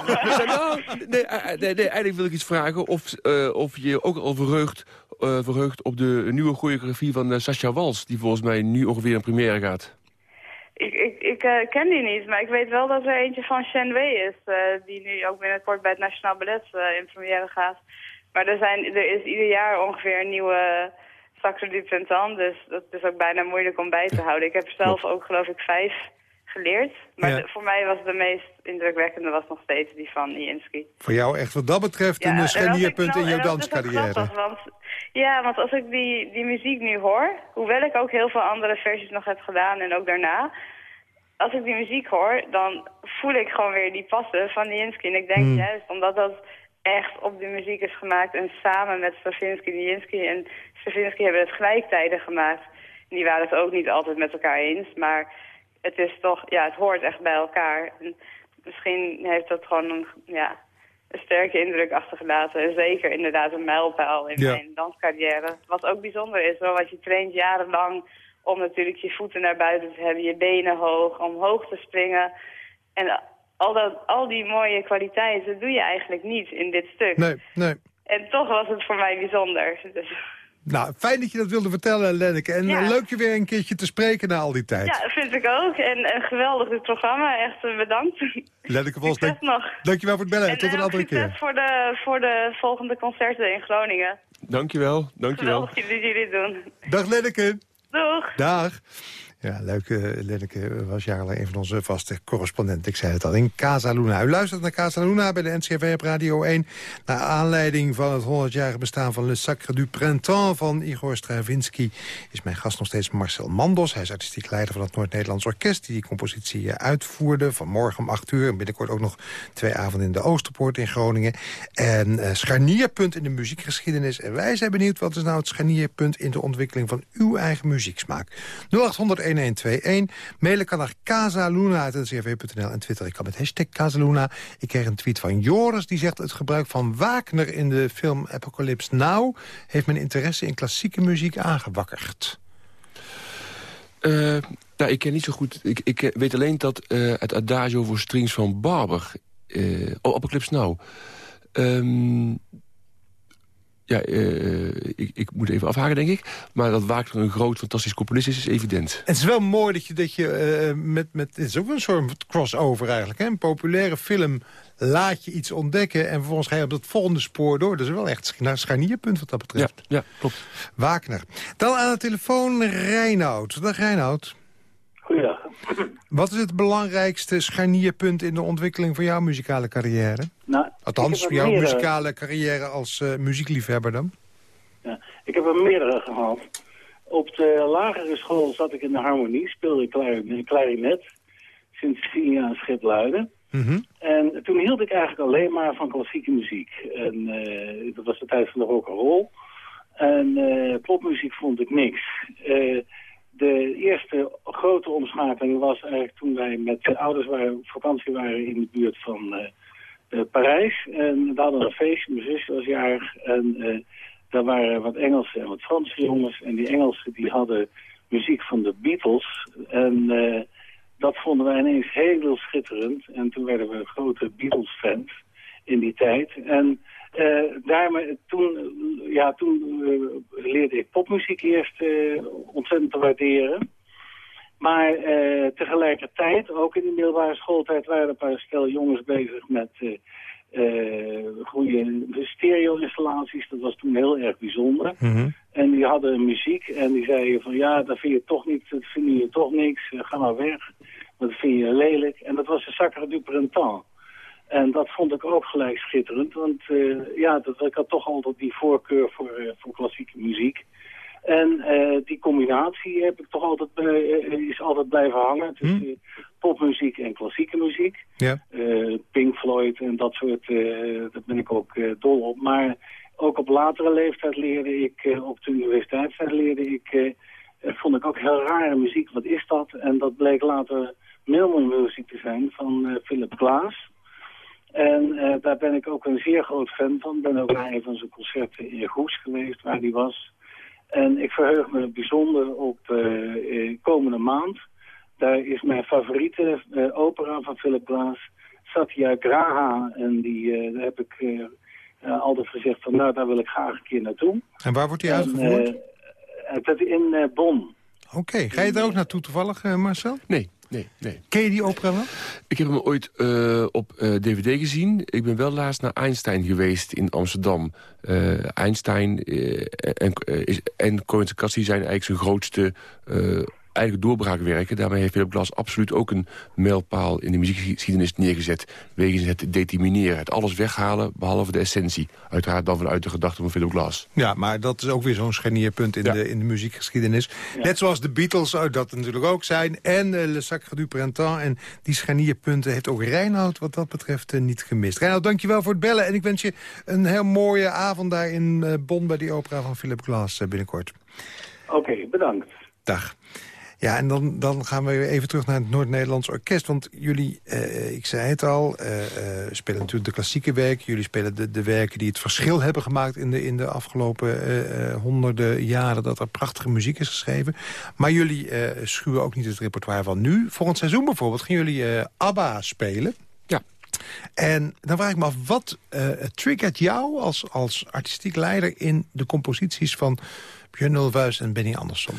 Nou, nee, nee, nee, eigenlijk wil ik iets vragen of, uh, of je ook al verheugt uh, verheugd op de nieuwe choreografie van uh, Sascha Wals... die volgens mij nu ongeveer in première gaat. Ik, ik, ik uh, ken die niet, maar ik weet wel dat er eentje van Shen Wei is... die nu ook binnenkort bij het Nationaal Ballet in première gaat. Maar er, zijn, er is ieder jaar ongeveer een nieuwe Sacre du Printemps... dus dat is ook bijna moeilijk om bij te houden. Ik heb zelf ook geloof ik vijf geleerd. Maar voor mij was de meest indrukwekkende was nog steeds die van Nijinsky. Voor jou echt wat dat betreft een scharnierpunt in jouw danscarrière. Want, ja, want als ik die, die muziek nu hoor, hoewel ik ook heel veel andere versies nog heb gedaan en ook daarna... Als ik die muziek hoor, dan voel ik gewoon weer die passen van Nijinsky. En ik denk hmm. juist omdat dat echt op de muziek is gemaakt en samen met Stravinsky, Nijinsky en Stravinsky hebben het gelijktijdig gemaakt. En die waren het ook niet altijd met elkaar eens, maar het is toch, ja, het hoort echt bij elkaar. En misschien heeft dat gewoon een, ja, een sterke indruk achtergelaten. En zeker inderdaad een mijlpaal in mijn danscarrière. Wat ook bijzonder is, want je traint jarenlang om natuurlijk je voeten naar buiten te hebben, je benen hoog, om hoog te springen. En al, dat, al die mooie kwaliteiten doe je eigenlijk niet in dit stuk. Nee, nee. En toch was het voor mij bijzonder. Dus... Nou, fijn dat je dat wilde vertellen, Lenneke. En eh, leuk je weer een keertje te spreken na al die tijd. Ja, vind ik ook. En een geweldig dit programma. Echt uh, bedankt. Lenneke [LAUGHS] Vos, dank, nog. dankjewel voor het bellen. En, Tot een eh, andere keer. voor de, voor de volgende concerten in Groningen. Dankjewel, dankjewel. Geweldig dat jullie dit doen. Dag Lenneke. Doeg. Dag. Ja, leuk. Uh, Lenneke was jarenlang een van onze vaste correspondenten. Ik zei het al, in Casa Luna. U luistert naar Casa Luna bij de NCRV op Radio 1... naar aanleiding van het 100-jarige bestaan van Le Sacre du Printemps... van Igor Stravinsky is mijn gast nog steeds Marcel Mandos. Hij is artistiek leider van het Noord-Nederlands Orkest... die die compositie eh, uitvoerde. Vanmorgen om 8 uur en binnenkort ook nog twee avonden in de Oosterpoort in Groningen. En uh, scharnierpunt in de muziekgeschiedenis. En wij zijn benieuwd wat is nou het scharnierpunt... in de ontwikkeling van uw eigen muzieksmaak. 0800 1121. Mailen kan naar casaluna.ncrv.nl en Twitter. Ik kan met hashtag Casaluna. Ik kreeg een tweet van Joris die zegt... het gebruik van Wagner in de film Apocalypse Now... heeft mijn interesse in klassieke muziek aangewakkerd. Uh, nou, ik ken niet zo goed... Ik, ik weet alleen dat uh, het adagio voor strings van Barber... Uh, oh, Apocalypse Now... Um, ja, uh, ik, ik, moet even afhaken, denk ik. Maar dat Wagner een groot, fantastisch componist is, is evident. Het is wel mooi dat je, dat je uh, met, met... Het is ook een soort crossover eigenlijk. Hè? Een populaire film laat je iets ontdekken... en vervolgens ga je op dat volgende spoor door. Dat is wel echt een scharnierpunt wat dat betreft. Ja, ja klopt. Wagner. Dan aan de telefoon Reinoud. Dag Reinoud. Goeiedag. Wat is het belangrijkste scharnierpunt in de ontwikkeling van jouw muzikale carrière? Nou, Althans, jouw meerdere... muzikale carrière als uh, muziekliefhebber dan? Ja, ik heb er meerdere gehad. Op de lagere school zat ik in de harmonie, speelde ik klarinet. Sinds vier jaar Schipluiden. Mm -hmm. En toen hield ik eigenlijk alleen maar van klassieke muziek. En uh, dat was de tijd van de rock and roll. En uh, popmuziek vond ik niks. Uh, de eerste grote omschakeling was eigenlijk toen wij met de ouders waren, op vakantie waren in de buurt van Parijs. En we hadden een feestje, mijn zus was jarig. En uh, daar waren wat Engelse en wat Franse jongens. En die Engelsen die hadden muziek van de Beatles. En dat vonden wij ineens heel schitterend. En toen werden we grote Beatles-fans in die tijd. En uh, toen, ja, toen leerde ik popmuziek eerst ontzettend te waarderen. Maar tegelijkertijd, ook in de middelbare schooltijd, waren er een paar stel jongens bezig met goede stereo-installaties. Dat was toen heel erg bijzonder. Mm -hmm. En die hadden muziek en die zeiden van ja, dat vind je toch niet, dat vind je toch niks, ga maar weg. Dat vind je lelijk. En dat was de Sacre du Printemps. En dat vond ik ook gelijk schitterend, want uh, ja, dat, ik had toch altijd die voorkeur voor, uh, voor klassieke muziek. En uh, die combinatie heb ik toch altijd, is altijd blijven hangen tussen hm? popmuziek en klassieke muziek. Ja. Pink Floyd en dat soort, daar ben ik ook dol op. Maar ook op latere leeftijd leerde ik, op de universiteit leerde ik, vond ik ook heel rare muziek. Wat is dat? En dat bleek later Milman muziek te zijn van Philip Glass. En uh, daar ben ik ook een zeer groot fan van. Ik ben ook naar een van zijn concerten in Goes geweest, waar die was. En ik verheug me bijzonder op uh, komende maand. Daar is mijn favoriete uh, opera van Philip Glass, Satyagraha. En die, daar heb ik altijd gezegd van, nou, daar wil ik graag een keer naartoe. En waar wordt die uitgevoerd? dat in Bonn. Oké, ga je daar ook naartoe toevallig, Marcel? Nee, nee, nee. Ken je die opera wel? Ik heb hem ooit uh, op uh, DVD gezien. Ik ben wel laatst naar Einstein geweest in Amsterdam. Uh, Einstein en, is, en Cassie zijn eigenlijk zijn grootste eigenlijk doorbraakwerken. Daarmee heeft Philip Glass absoluut ook een mijlpaal in de muziekgeschiedenis neergezet. Wegens het determineren, het alles weghalen, behalve de essentie. Uiteraard dan vanuit de gedachte van Philip Glass. Ja, maar dat is ook weer zo'n scharnierpunt in, de, in de muziekgeschiedenis. Net zoals de Beatles zou dat natuurlijk ook zijn. En uh, Le Sacre du Printemps. En die scharnierpunten heeft ook Reinoud wat dat betreft uh, niet gemist. Reinoud, dankjewel voor het bellen. En ik wens je een heel mooie avond daar in uh, Bonn... bij die opera van Philip Glass binnenkort. Oké, okay, bedankt. Dag. Ja, en dan, dan gaan we even terug naar het Noord-Nederlands Orkest. Want jullie, eh, ik zei het al, eh, eh, spelen natuurlijk de klassieke werken. Jullie spelen de, de werken die het verschil hebben gemaakt... in de, in de afgelopen honderden jaren dat er prachtige muziek is geschreven. Maar jullie schuwen ook niet het repertoire van nu. Volgend seizoen bijvoorbeeld gaan jullie ABBA spelen. Ja. En dan vraag ik me af, wat triggert jou als, als artistiek leider... in de composities van Björn Ulvaeus en Benny Andersson?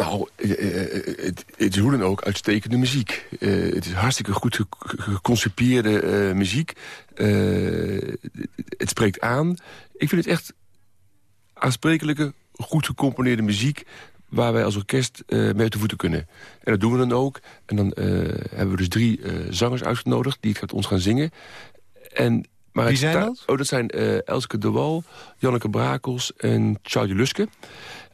Nou, eh, eh, het, het, is hoe dan ook uitstekende muziek. Uh, het is hartstikke goed geconcipeerde uh, muziek. Uh, het spreekt aan. Ik vind het echt aansprekelijke, goed gecomponeerde muziek... waar wij als orkest uh, mee te voeten kunnen. En dat doen we dan ook. En dan hebben we dus drie zangers uitgenodigd die het gaat ons gaan zingen. En, maar Wie zijn dat? Oh, dat zijn Elske de Wal, Janneke Brakels en Charlie Luske.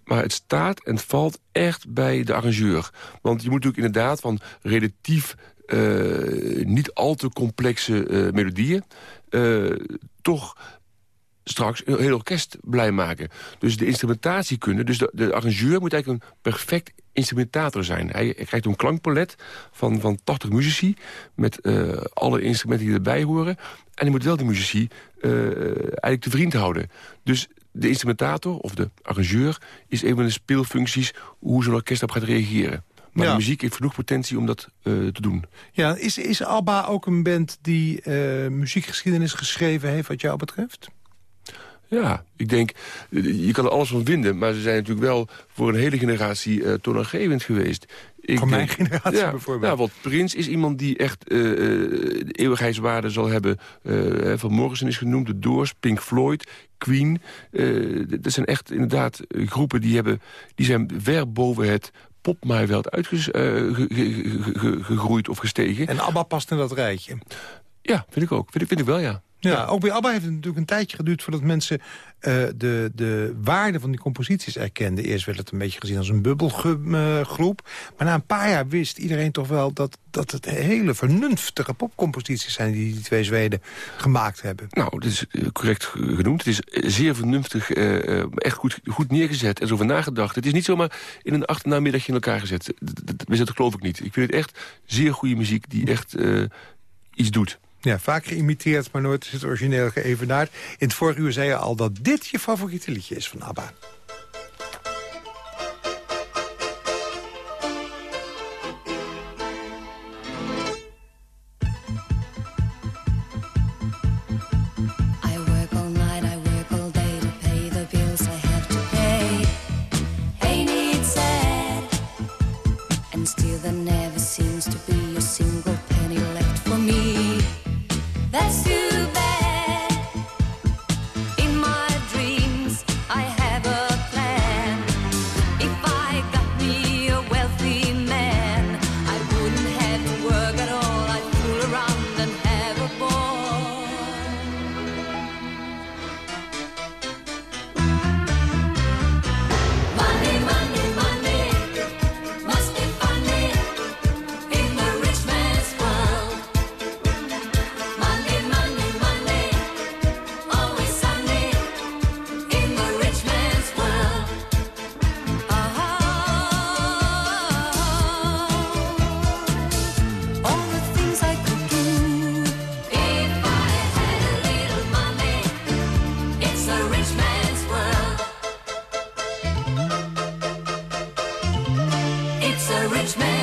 Maar het staat en valt echt bij de arrangeur. Want je moet natuurlijk inderdaad van relatief niet al te complexe melodieën... toch straks een heel orkest blij maken. Dus de instrumentatie kunnen. Dus de, arrangeur moet eigenlijk een perfect instrumentator zijn. Hij, krijgt een klankpalet van, van 80 muzici... met alle instrumenten die erbij horen. En hij moet wel de muzici uh, eigenlijk te vriend houden. Dus de instrumentator of de arrangeur... is een van de speelfuncties hoe zo'n orkest op gaat reageren. Maar ja. de muziek heeft genoeg potentie om dat uh, te doen. Ja, is, is ABBA ook een band die uh, muziekgeschiedenis geschreven heeft wat jou betreft? Ja, ik denk, je kan er alles van vinden... maar ze zijn natuurlijk wel voor een hele generatie uh, toonaangevend geweest. Ik voor mijn generatie ja, bijvoorbeeld? Ja, want Prins is iemand die echt uh, eeuwigheidswaarde zal hebben. Uh, Van Morrison is genoemd, de Doors, Pink Floyd, Queen. dat zijn echt inderdaad groepen die, hebben, die zijn ver boven het popmaaiveld uitgegroeid of gestegen. En ABBA past in dat rijtje? Ja, vind ik ook. Vind ik, vind ik wel, ja. Ja, ook bij ABBA heeft het natuurlijk een tijdje geduurd... voordat mensen uh, de, de waarde van die composities erkenden. Eerst werd het een beetje gezien als een bubbelgroep. Maar na een paar jaar wist iedereen toch wel... dat, dat het hele vernuftige popcomposities zijn... die die twee Zweden gemaakt hebben. Nou, dat is eh, correct genoemd. Het is zeer vernuftig, uh, echt goed, goed neergezet en zo nagedacht. Het is niet zomaar in een achternamiddagje in elkaar gezet. Dat, dat geloof ik niet. Ik vind het echt zeer goede muziek die echt iets doet. Ja, vaak geïmiteerd, maar nooit is het origineel geëvenaard. In het vorige uur zei je al dat dit je favoriete liedje is van ABBA. It's a rich man.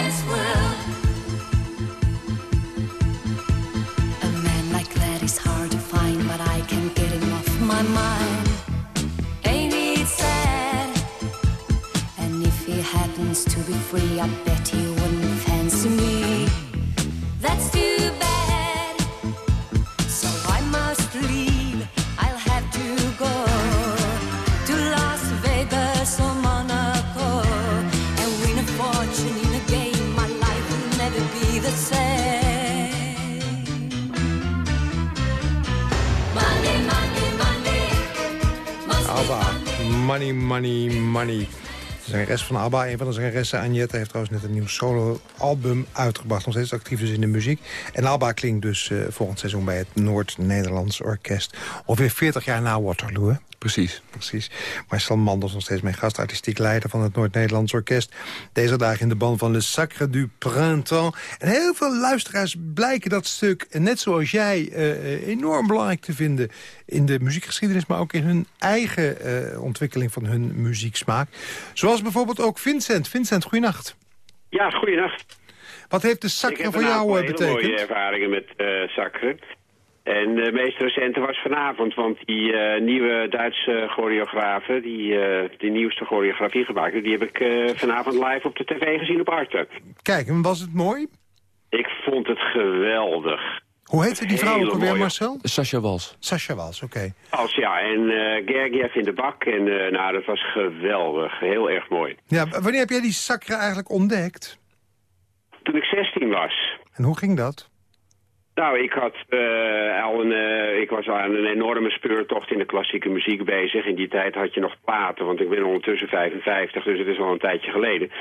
Van ABBA, een van de zangeressen, Agnette... heeft trouwens net een nieuw solo-album uitgebracht. Nog steeds actief dus in de muziek. En ABBA klinkt dus uh, volgend seizoen bij het Noord-Nederlands Orkest. Ongeveer 40 jaar na Waterloo, Precies. Precies. Marcel Mandels nog steeds mijn gast, artistiek leider van het Noord-Nederlands Orkest. Deze dagen in de band van Le Sacre du Printemps. En heel veel luisteraars blijken dat stuk, net zoals jij, uh, enorm belangrijk te vinden in de muziekgeschiedenis, maar ook in hun eigen uh, ontwikkeling van hun muzieksmaak. Zoals bijvoorbeeld ook Vincent. Vincent, goeienacht. Ja, goeienacht. Wat heeft de Sacre voor jou betekend? Ik heb mooie ervaringen met uh, Sacre. En de meest recente was vanavond, want die uh, nieuwe Duitse choreografen, die uh, de nieuwste choreografie gemaakt die heb ik uh, vanavond live op de tv gezien op Arte. Kijk, en was het mooi? Ik vond het geweldig. Hoe heette die vrouw ook alweer. Marcel? Sascha Wals. Sascha Wals, oké. Als ja, en eh Gergiev in de bak. En eh, nou, dat was geweldig. Heel erg mooi. Ja, wanneer heb jij die Sacre eigenlijk ontdekt? Toen ik 16 was. En hoe ging dat? Nou, ik, had, eh, al een, eh, ik was aan een enorme speurtocht in de klassieke muziek bezig. In die tijd had je nog platen, want ik ben ondertussen 55, dus het is al een tijdje geleden.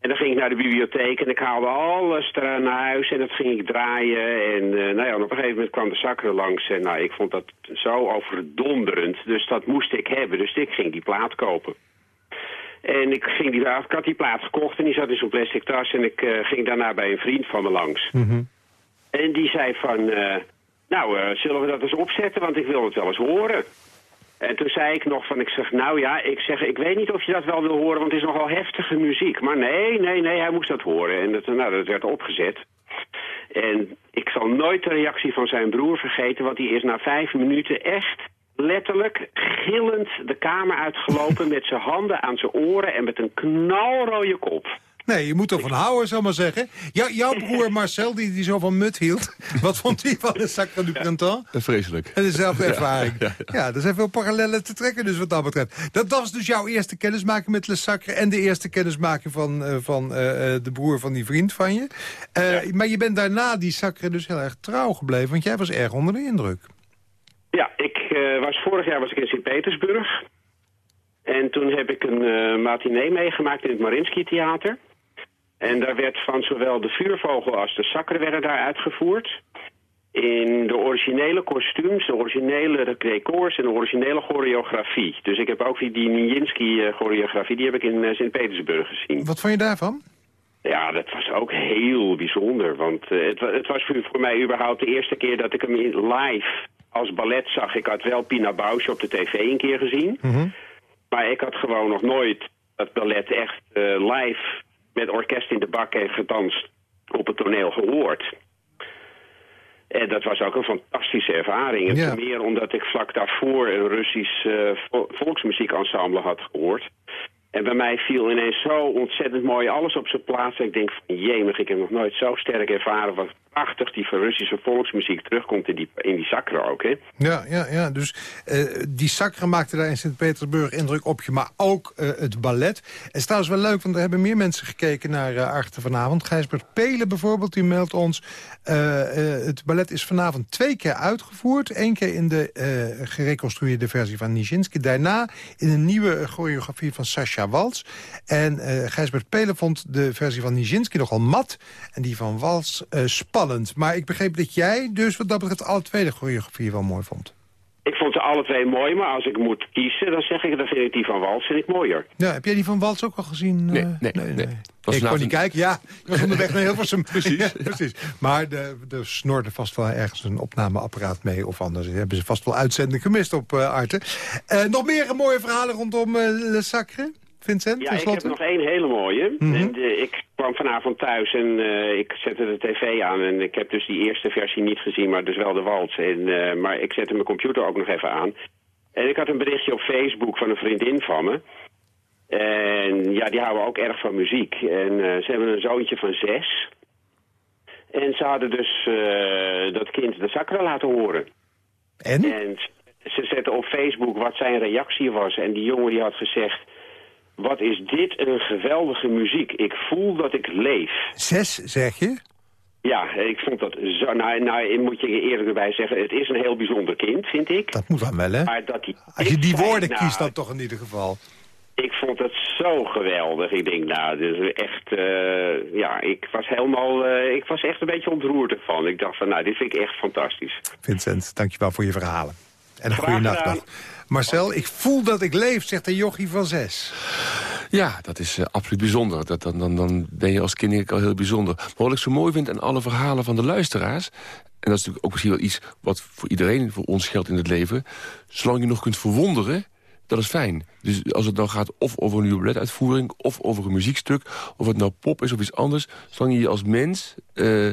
En dan ging ik naar de bibliotheek en ik haalde alles er naar huis en dat ging ik draaien. En eh, nou ja, op een gegeven moment kwam de zakker langs en nou, ik vond dat zo overdonderend. Dus dat moest ik hebben, dus ik ging die plaat kopen. En ik, ging die, ik had die plaat gekocht en die zat in zo'n plastic tas en ik ging daarna bij een vriend van me langs. En die zei van, eh, nou, eh, zullen we dat eens opzetten, want ik wil het wel eens horen. En toen zei ik nog van, ik zeg, nou ja, ik zeg, ik weet niet of je dat wel wil horen, want het is nogal heftige muziek. Maar nee, nee, nee, hij moest dat horen. En dat, nou, dat werd opgezet. En ik zal nooit de reactie van zijn broer vergeten, want die is na vijf minuten echt letterlijk gillend de kamer uitgelopen [LAUGHS] met zijn handen aan zijn oren en met een knalrode kop. Nee, je moet ervan houden, zal ik maar zeggen. Jou- jouw broer Marcel, die, die zo van mut hield... [LAUGHS] wat vond hij van de Sacre du Printemps? Vreselijk. En dezelfde ervaring. Ja, er zijn veel parallellen te trekken dus wat dat betreft. Dat was dus jouw eerste kennismaking met Le Sacre... en de eerste kennismaking van, eh, van eh, eh, de broer van die vriend van je. Maar je bent daarna die Sacre dus heel erg trouw gebleven... want jij was erg onder de indruk. Ja, ik was vorig jaar was ik in Sint-Petersburg. En toen heb ik een matinee meegemaakt in het Marinsky Theater. En daar werd van zowel de vuurvogel als de zakker werden daar uitgevoerd. In de originele kostuums, de originele decors en de originele choreografie. Dus ik heb ook die, die Nijinsky-choreografie, die heb ik in eh, Sint-Petersburg gezien. Wat vond je daarvan? Ja, dat was ook heel bijzonder. Want eh, het, het was voor, voor mij überhaupt de eerste keer dat ik hem in live als ballet zag. Ik had wel Pina Bausch op de tv een keer gezien. Maar ik had gewoon nog nooit dat ballet echt eh, live met orkest in de bak en gedanst op het toneel gehoord. En dat was ook een fantastische ervaring. En Ja. meer omdat ik vlak daarvoor een Russisch eh, vo- volksmuziekensemble had gehoord. En bij mij viel ineens zo ontzettend mooi alles op zijn plaats. En ik denk van jemig, ik heb nog nooit zo sterk ervaren wat prachtig die Russische volksmuziek terugkomt in die, in die ook. Hè? Ja, ja, ja. Dus eh, die Sacre maakte daar in Sint-Petersburg indruk op je, maar ook eh, het ballet. Het is trouwens wel leuk, want er hebben meer mensen gekeken naar uh, Arte vanavond. Gijsbert Pelen bijvoorbeeld, die meldt ons... eh, eh, het ballet is vanavond twee keer uitgevoerd. Eén keer in de eh, gereconstrueerde versie van Nijinsky. Daarna in een nieuwe choreografie van Sascha Wals. En eh Gijsbert Pelen vond de versie van Nijinsky nogal mat... en die van Wals eh, Maar ik begreep dat jij dus wat dat betreft alle twee de choreografie wel mooi vond. Ik vond ze alle twee mooi, maar als ik moet kiezen, dan zeg ik, dan vind ik die van Wals vind ik mooier. Ja, heb jij die van Wals ook al gezien? Nee, eh? nee, nee. Was ik kon niet kijken, ja. Ik was onderweg naar Hilversum. [LAUGHS] precies. Ja, precies. Maar de, de snorde vast wel ergens een opnameapparaat mee. Of anders hebben ze vast wel uitzending gemist op eh, Arte. Eh, nog meer mooie verhalen rondom eh, Le Sacre? Vincent, Ja, ik heb nog één hele mooie. Mhm. en, eh, ik kwam vanavond thuis en eh, ik zette de tv aan. En ik heb dus die eerste versie niet gezien, maar dus wel de wals. En, eh, maar ik zette mijn computer ook nog even aan. En ik had een berichtje op Facebook van een vriendin van me. En ja, die houden ook erg van muziek. En ze hebben een zoontje van zes. En ze hadden dus dat kind de zakra laten horen. En? En ze zetten op Facebook wat zijn reactie was. En die jongen die had gezegd... Wat is dit een geweldige muziek. Ik voel dat ik leef. Zes, zeg je? Ja, ik vond dat zo... Nou, nou moet je eerlijk erbij zeggen... Het is een heel bijzonder kind, vind ik. Dat moet dan wel, hè? Maar dat die Als je die woorden nou, kiest dan toch in ieder geval. Ik vond het zo geweldig. Ik denk, nou, dit is echt... eh, ja, ik was helemaal... eh, ik was echt een beetje ontroerd ervan. Ik dacht van, nou, dit vind ik echt fantastisch. Vincent, dankjewel voor je verhalen. En een goede nacht nog. Marcel, ik voel dat ik leef, zegt een jochie van zes. Ja, dat is eh, absoluut bijzonder. Dat, dan, dan, dan ben je als kind al heel bijzonder. Maar wat ik zo mooi vind aan alle verhalen van de luisteraars... en dat is natuurlijk ook misschien wel iets wat voor iedereen, voor ons geldt in het leven... zolang je nog kunt verwonderen, dat is fijn. Dus als het dan gaat of over een nieuwe balletuitvoering... of over een muziekstuk, of het nou pop is of iets anders... zolang je je als mens... eh,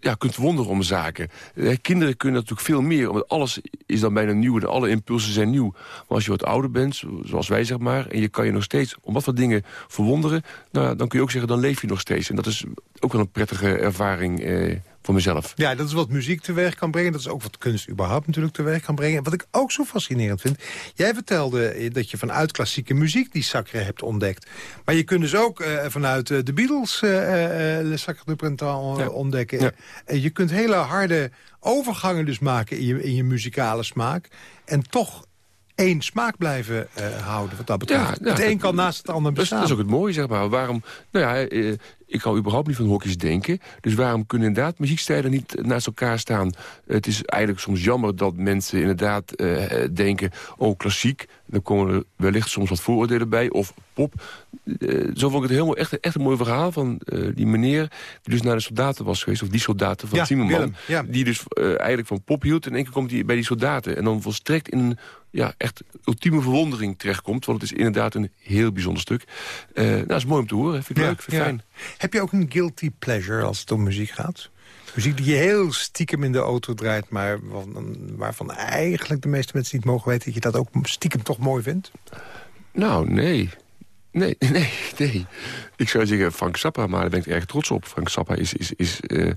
ja, kunt verwonderen om zaken. Eh, kinderen kunnen natuurlijk veel meer, omdat alles is dan bijna nieuw... en alle impulsen zijn nieuw. Maar als je wat ouder bent, zo- zoals wij zeg maar... en je kan je nog steeds om wat voor dingen verwonderen... Nou, dan kun je ook zeggen, dan leef je nog steeds. En dat is ook wel een prettige ervaring... Eh, voor mezelf. Ja, dat is wat muziek teweeg kan brengen. Dat is ook wat kunst überhaupt natuurlijk teweeg kan brengen. En wat ik ook zo fascinerend vind... jij vertelde dat je vanuit klassieke muziek die Sacre hebt ontdekt. Maar je kunt dus ook uh, vanuit de Beatles uh, Le Sacre du Printemps ja. ontdekken. Ja. je kunt hele harde overgangen dus maken in je, in je muzikale smaak. En toch één smaak blijven uh, houden wat dat betreft. Ja, het een kan naast het ander bestaan. Dat is, ook het mooie, zeg maar. Waarom, nou ja, uh, ik hou überhaupt niet van hokjes denken. Dus waarom kunnen inderdaad muziekstijlen niet naast elkaar staan? Het is eigenlijk soms jammer dat mensen inderdaad uh, denken... oh, klassiek, dan komen er wellicht soms wat vooroordelen bij. Of pop. Uh, zo vond ik het helemaal echt, echt een mooi verhaal van uh, die meneer... die dus naar de soldaten was geweest, of die soldaten van ja, Timmerman... Ja. die dus eigenlijk van pop hield. En in één keer komt hij bij die soldaten. En dan volstrekt in een ja, echt ultieme verwondering terechtkomt. Want het is inderdaad een heel bijzonder stuk. nou, dat is mooi om te horen. Vind ik leuk, vind ik fijn. Heb je ook een guilty pleasure als het om muziek gaat? Muziek die je heel stiekem in de auto draait... maar waarvan eigenlijk de meeste mensen niet mogen weten... dat je dat ook stiekem toch mooi vindt? Nou, nee. Nee, [LAUGHS] nee, nee. Ik zou zeggen Frank Zappa, maar daar ben ik erg trots op. Frank Zappa is, is, is uh, uh,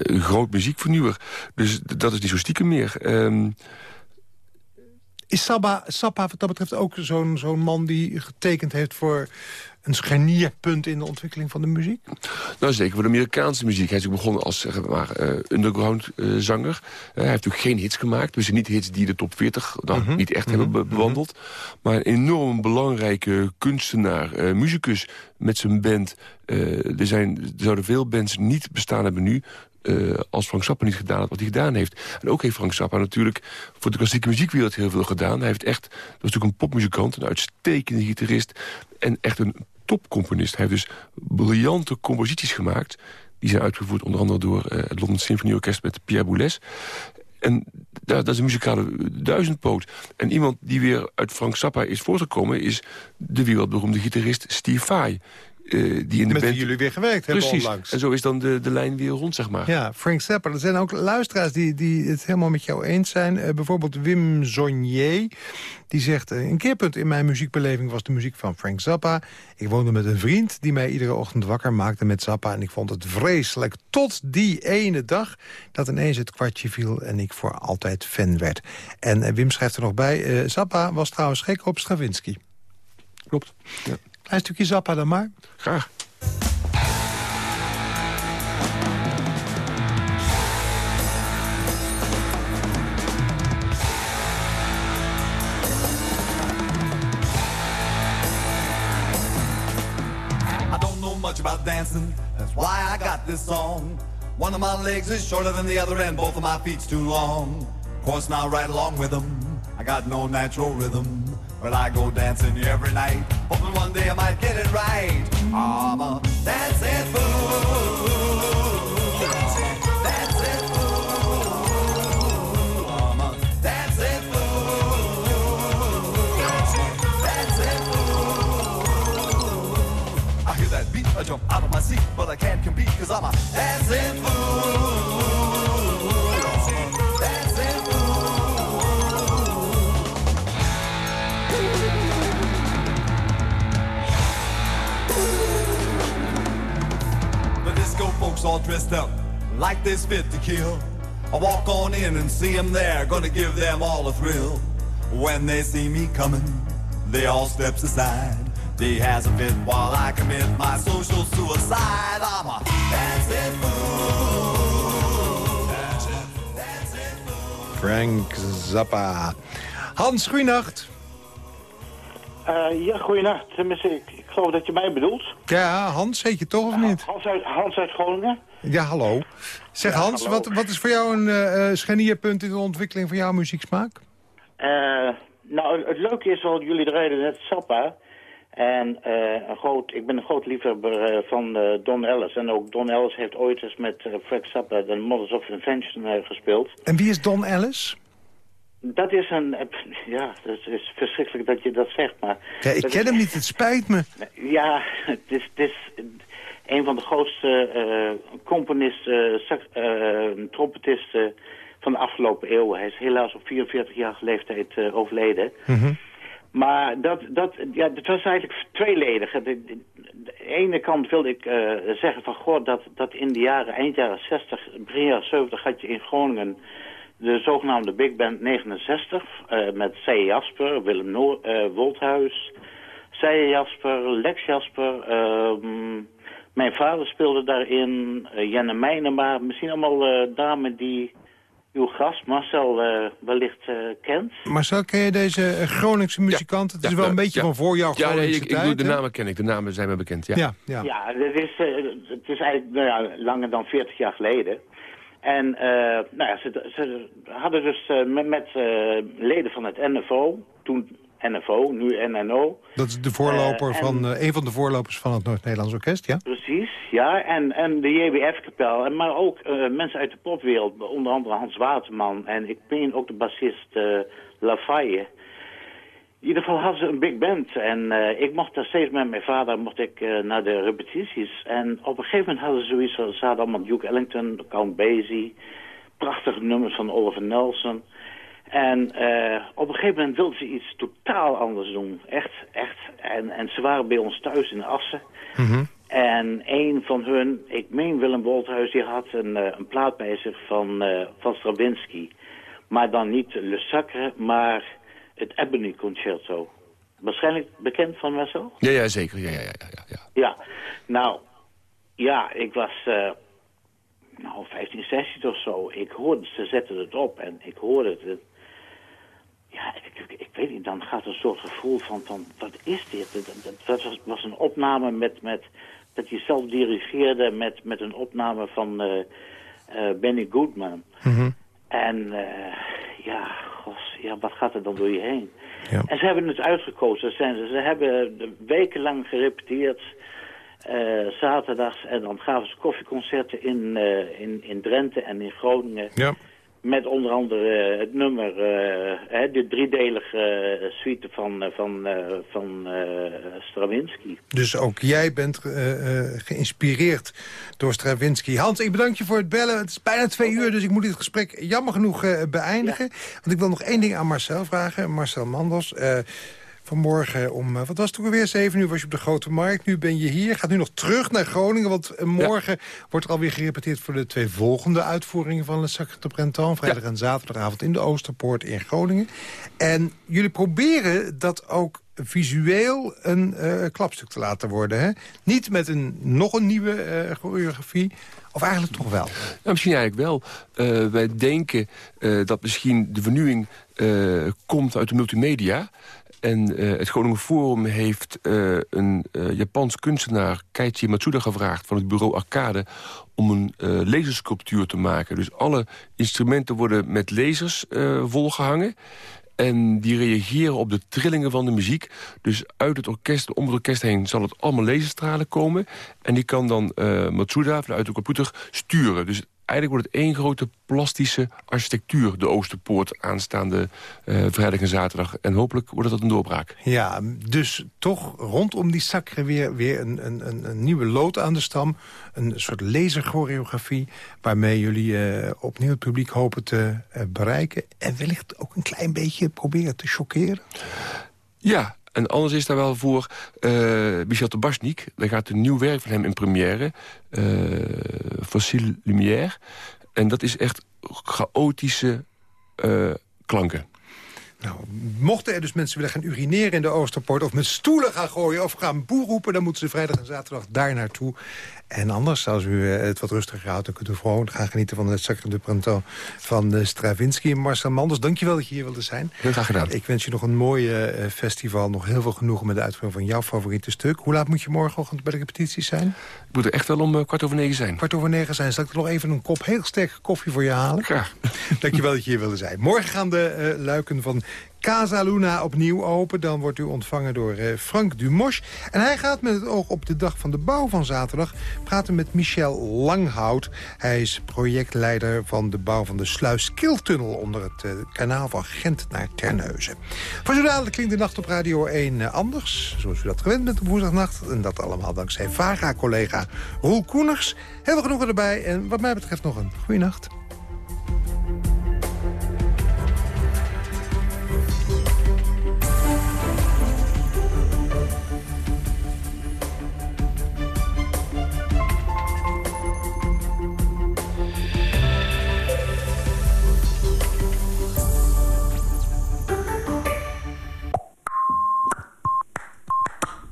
een groot muziekvernieuwer. Dus dat is niet zo stiekem meer. Um, is Sappa wat dat betreft ook zo'n zo'n man die getekend heeft voor een scharnierpunt in de ontwikkeling van de muziek? Nou, zeker voor de Amerikaanse muziek. Hij is ook begonnen als zeg maar, uh, underground uh, zanger. Uh, hij heeft natuurlijk geen hits gemaakt. Dus niet hits die de top 40 dan mhm. niet echt hebben mhm. bewandeld. Maar een enorm belangrijke kunstenaar, muzikus met zijn band. er, zijn, er zouden veel bands niet bestaan hebben nu... Uh, als Frank Zappa niet gedaan had wat hij gedaan heeft. En ook heeft Frank Zappa natuurlijk voor de klassieke muziekwereld heel veel gedaan. Hij heeft echt, dat was natuurlijk een popmuzikant, een uitstekende gitarist... en echt een topcomponist. Hij heeft dus briljante composities gemaakt. Die zijn uitgevoerd onder andere door uh, het London Symfonieorkest met Pierre Boulez. En dat, dat is een muzikale duizendpoot. En iemand die weer uit Frank Zappa is voortgekomen... is de wereldberoemde gitarist Steve Vai. Uh, die in de Met band... jullie weer gewerkt hebben Precies. onlangs. En zo is dan de, de lijn weer rond, zeg maar. Ja, Frank Zappa. Er zijn ook luisteraars die, die het helemaal met jou eens zijn. Uh, bijvoorbeeld Wim Zonier. Die zegt, uh, een keerpunt in mijn muziekbeleving was de muziek van Frank Zappa. Ik woonde met een vriend die mij iedere ochtend wakker maakte met Zappa. En ik vond het vreselijk tot die ene dag dat ineens het kwartje viel... en ik voor altijd fan werd. En Wim schrijft er nog bij, Zappa was trouwens gek op Stravinsky. Klopt, ja. Klein stukje Zappa dan maar. Graag. much about dancing. That's why I got this song. One of my legs is shorter than the other, and both of my feet's too long. Of course, now right along with them, I got no natural rhythm. But I go dancing every night, hoping one day I might get it right. I'm a dancing fool. Dancing fool. I'm a dancing fool. Dancing fool. I hear that beat, I jump out of my seat, but I can't compete cause I'm a dancing fool. Folks all dressed up like they're fit to kill. I walk on in and see them there, gonna give them all a thrill. When they see me coming, they all steps aside. They has a fit while I commit my social suicide. I'm a dancing fool. Dancing, dancing fool. Frank Zappa. Hans, goeienacht. Uh, ja, goeienacht. Tenminste, ik, ik geloof dat je mij bedoelt. Ja, Hans, heet je toch of niet? Hans uit, Hans uit Groningen. Ja, hallo. Zeg Ja, Hans, hallo. Wat, wat is voor jou een scharnierpunt in de ontwikkeling van jouw muzieksmaak? Eh, nou, het leuke is wel, jullie draaiden net Sappa. En eh, een groot, ik ben een groot liefhebber van Don Ellis. En ook Don Ellis heeft ooit eens met Frank Zappa de Models of Invention gespeeld. En wie is Don Ellis? Dat is een... eh, ja, dat is verschrikkelijk dat je dat zegt, maar... Ja, ik ken is- hem niet, het spijt me. Ja, het is, het is een van de grootste eh, componisten, eh, trompetisten van de afgelopen eeuw. Hij is helaas op 44-jarige leeftijd overleden. Maar dat, dat, ja, dat was eigenlijk tweeledig. De- de- ene kant wil ik uh, zeggen van... Goh, dat, dat in de jaren, eind jaren 60, begin jaren 70 had je in Groningen... de zogenaamde Big Band 69... Uh, met C. Jasper, Willem Noor, uh, Wolthuis... C. Jasper, Lex Jasper... ehm mijn vader speelde daarin, uh, Jenne Meijnema. Misschien allemaal uh, dames die uw gast Marcel uh, wellicht kent. Marcel, ken je deze Groningse muzikant? het is wel een beetje van voor jouw Groningse ja, nee, ik, tijd, ik, de namen ken ik. De namen zijn me bekend, ja. Ja, ja. ja het, is, het is eigenlijk nou ja, langer dan 40 jaar geleden. En nou ja, ze, ze hadden dus met, met leden van het NFO, toen NFO, nu NNO. Dat is de voorloper uh, van, uh, een van de voorlopers van het Noord-Nederlands Orkest, ja? Precies, ja. En, en de JBF-kapel, maar ook uh, mensen uit de popwereld, onder andere Hans Waterman. En ik ben ook de bassist Lafaye. In ieder geval hadden ze een big band. En ik mocht daar steeds met mijn vader mocht ik, naar de repetities. En op een gegeven moment hadden ze zoiets, ze hadden allemaal Duke Ellington, Count Basie, prachtige nummers van Oliver Nelson... En uh, op een gegeven moment wilden ze iets totaal anders doen. Echt, echt. En, en ze waren bij ons thuis in Assen. Mm -hmm. En een van hun, ik meen Willem Wolthuis, die had een, een plaat bij zich van, van Stravinsky. Maar dan niet Le Sacre, maar het Ebony Concerto. Waarschijnlijk bekend van Marcel? Ja, ja zeker. Ja, ja, ja, ja, ja. ja, nou, ja, ik was nou 15, 16 of zo. Ik hoorde, ze zetten het op en ik hoorde het. Ja, ik, ik, ik, weet niet, dan gaat een soort gevoel van, van wat is dit? Dat, dat was, was, een opname met, met, dat je zelf dirigeerde met, met een opname van uh, uh, Benny Goodman. Mm -hmm. En uh, ja, ja, wat gaat er dan door je heen? Ja. En ze hebben het uitgekozen. Ze, ze hebben wekenlang gerepeteerd, zaterdags. En dan gaven ze koffieconcerten in, in, in Drenthe en in Groningen. Ja. Met onder andere het nummer, uh, de driedelige uh, suite van, van, van Stravinsky. Dus ook jij bent geïnspireerd door Stravinsky. Hans, ik bedank je voor het bellen. Het is bijna twee uur, dus ik moet dit gesprek jammer genoeg beëindigen. Ja. Want ik wil nog één ding aan Marcel vragen. Marcel Mandels. Vanmorgen om, wat was het toen weer? 7 uur was je op de Grote Markt. Nu ben je hier. Gaat nu nog terug naar Groningen. Want morgen ja. wordt er alweer gerepeteerd voor de twee volgende uitvoeringen van Le Sacre de Printemps. Vrijdag ja. en zaterdagavond in de Oosterpoort in Groningen. En jullie proberen dat ook visueel een uh, klapstuk te laten worden. Hè? Niet met een, nog een nieuwe uh, choreografie, of eigenlijk toch wel? Nou, misschien eigenlijk wel. Uh, wij denken dat misschien de vernieuwing komt uit de multimedia... En uh, het Groningen Forum heeft uh, een uh, Japans kunstenaar, Keiichi Matsuda, gevraagd... van het bureau Arcade om een lasersculptuur te maken. Dus alle instrumenten worden met lasers volgehangen. En die reageren op de trillingen van de muziek. Dus uit het orkest, om het orkest heen, zal het allemaal laserstralen komen. En die kan dan Matsuda vanuit de computer sturen. Dus eigenlijk wordt het één grote plastische architectuur... de Oosterpoort aanstaande uh, vrijdag en zaterdag. En hopelijk wordt dat een doorbraak. Ja, dus toch rondom die sacre weer, weer een, een, een nieuwe lood aan de stam. Een soort laserchoreografie waarmee jullie uh, opnieuw het publiek hopen te uh, bereiken. En wellicht ook een klein beetje proberen te choqueren. Ja, en anders is daar wel voor uh, Michel Tabachnik. Daar gaat een nieuw werk van hem in première. Uh, Fossile Lumière. En dat is echt chaotische uh, klanken. Nou, mochten er dus mensen willen gaan urineren in de Oosterpoort... of met stoelen gaan gooien of gaan boer roepen... dan moeten ze vrijdag en zaterdag daar naartoe. En anders, als u het wat rustiger houdt... dan kunt u gewoon gaan genieten van het Sacre de Printemps van Stravinsky. Marcel Manders, dankjewel dat je hier wilde zijn. Heel graag gedaan. Ik wens je nog een mooi uh, festival. Nog heel veel genoegen met de uitvoering van jouw favoriete stuk. Hoe laat moet je morgenochtend bij de repetities zijn? Ik moet er echt wel om kwart over negen zijn. Kwart over negen zijn. Zal ik er nog even een kop heel sterke koffie voor je halen? Graag. [LAUGHS] dankjewel dat je hier wilde zijn. Morgen gaan de uh, luiken van Casa Luna opnieuw open. Dan wordt u ontvangen door uh, Frank Dumosch. En hij gaat met het oog op de dag van de bouw van zaterdag... praten met Michel Langhout. Hij is projectleider van de bouw van de Sluiskiltunnel... onder het uh, kanaal van Gent naar Terneuzen. Voor zo dadelijk klinkt de nacht op Radio 1 uh, anders. Zoals u dat gewend bent op woensdagnacht. En dat allemaal dankzij VARA-collega Roel Koeners. Heel veel genoegen erbij. En wat mij betreft nog een goede nacht.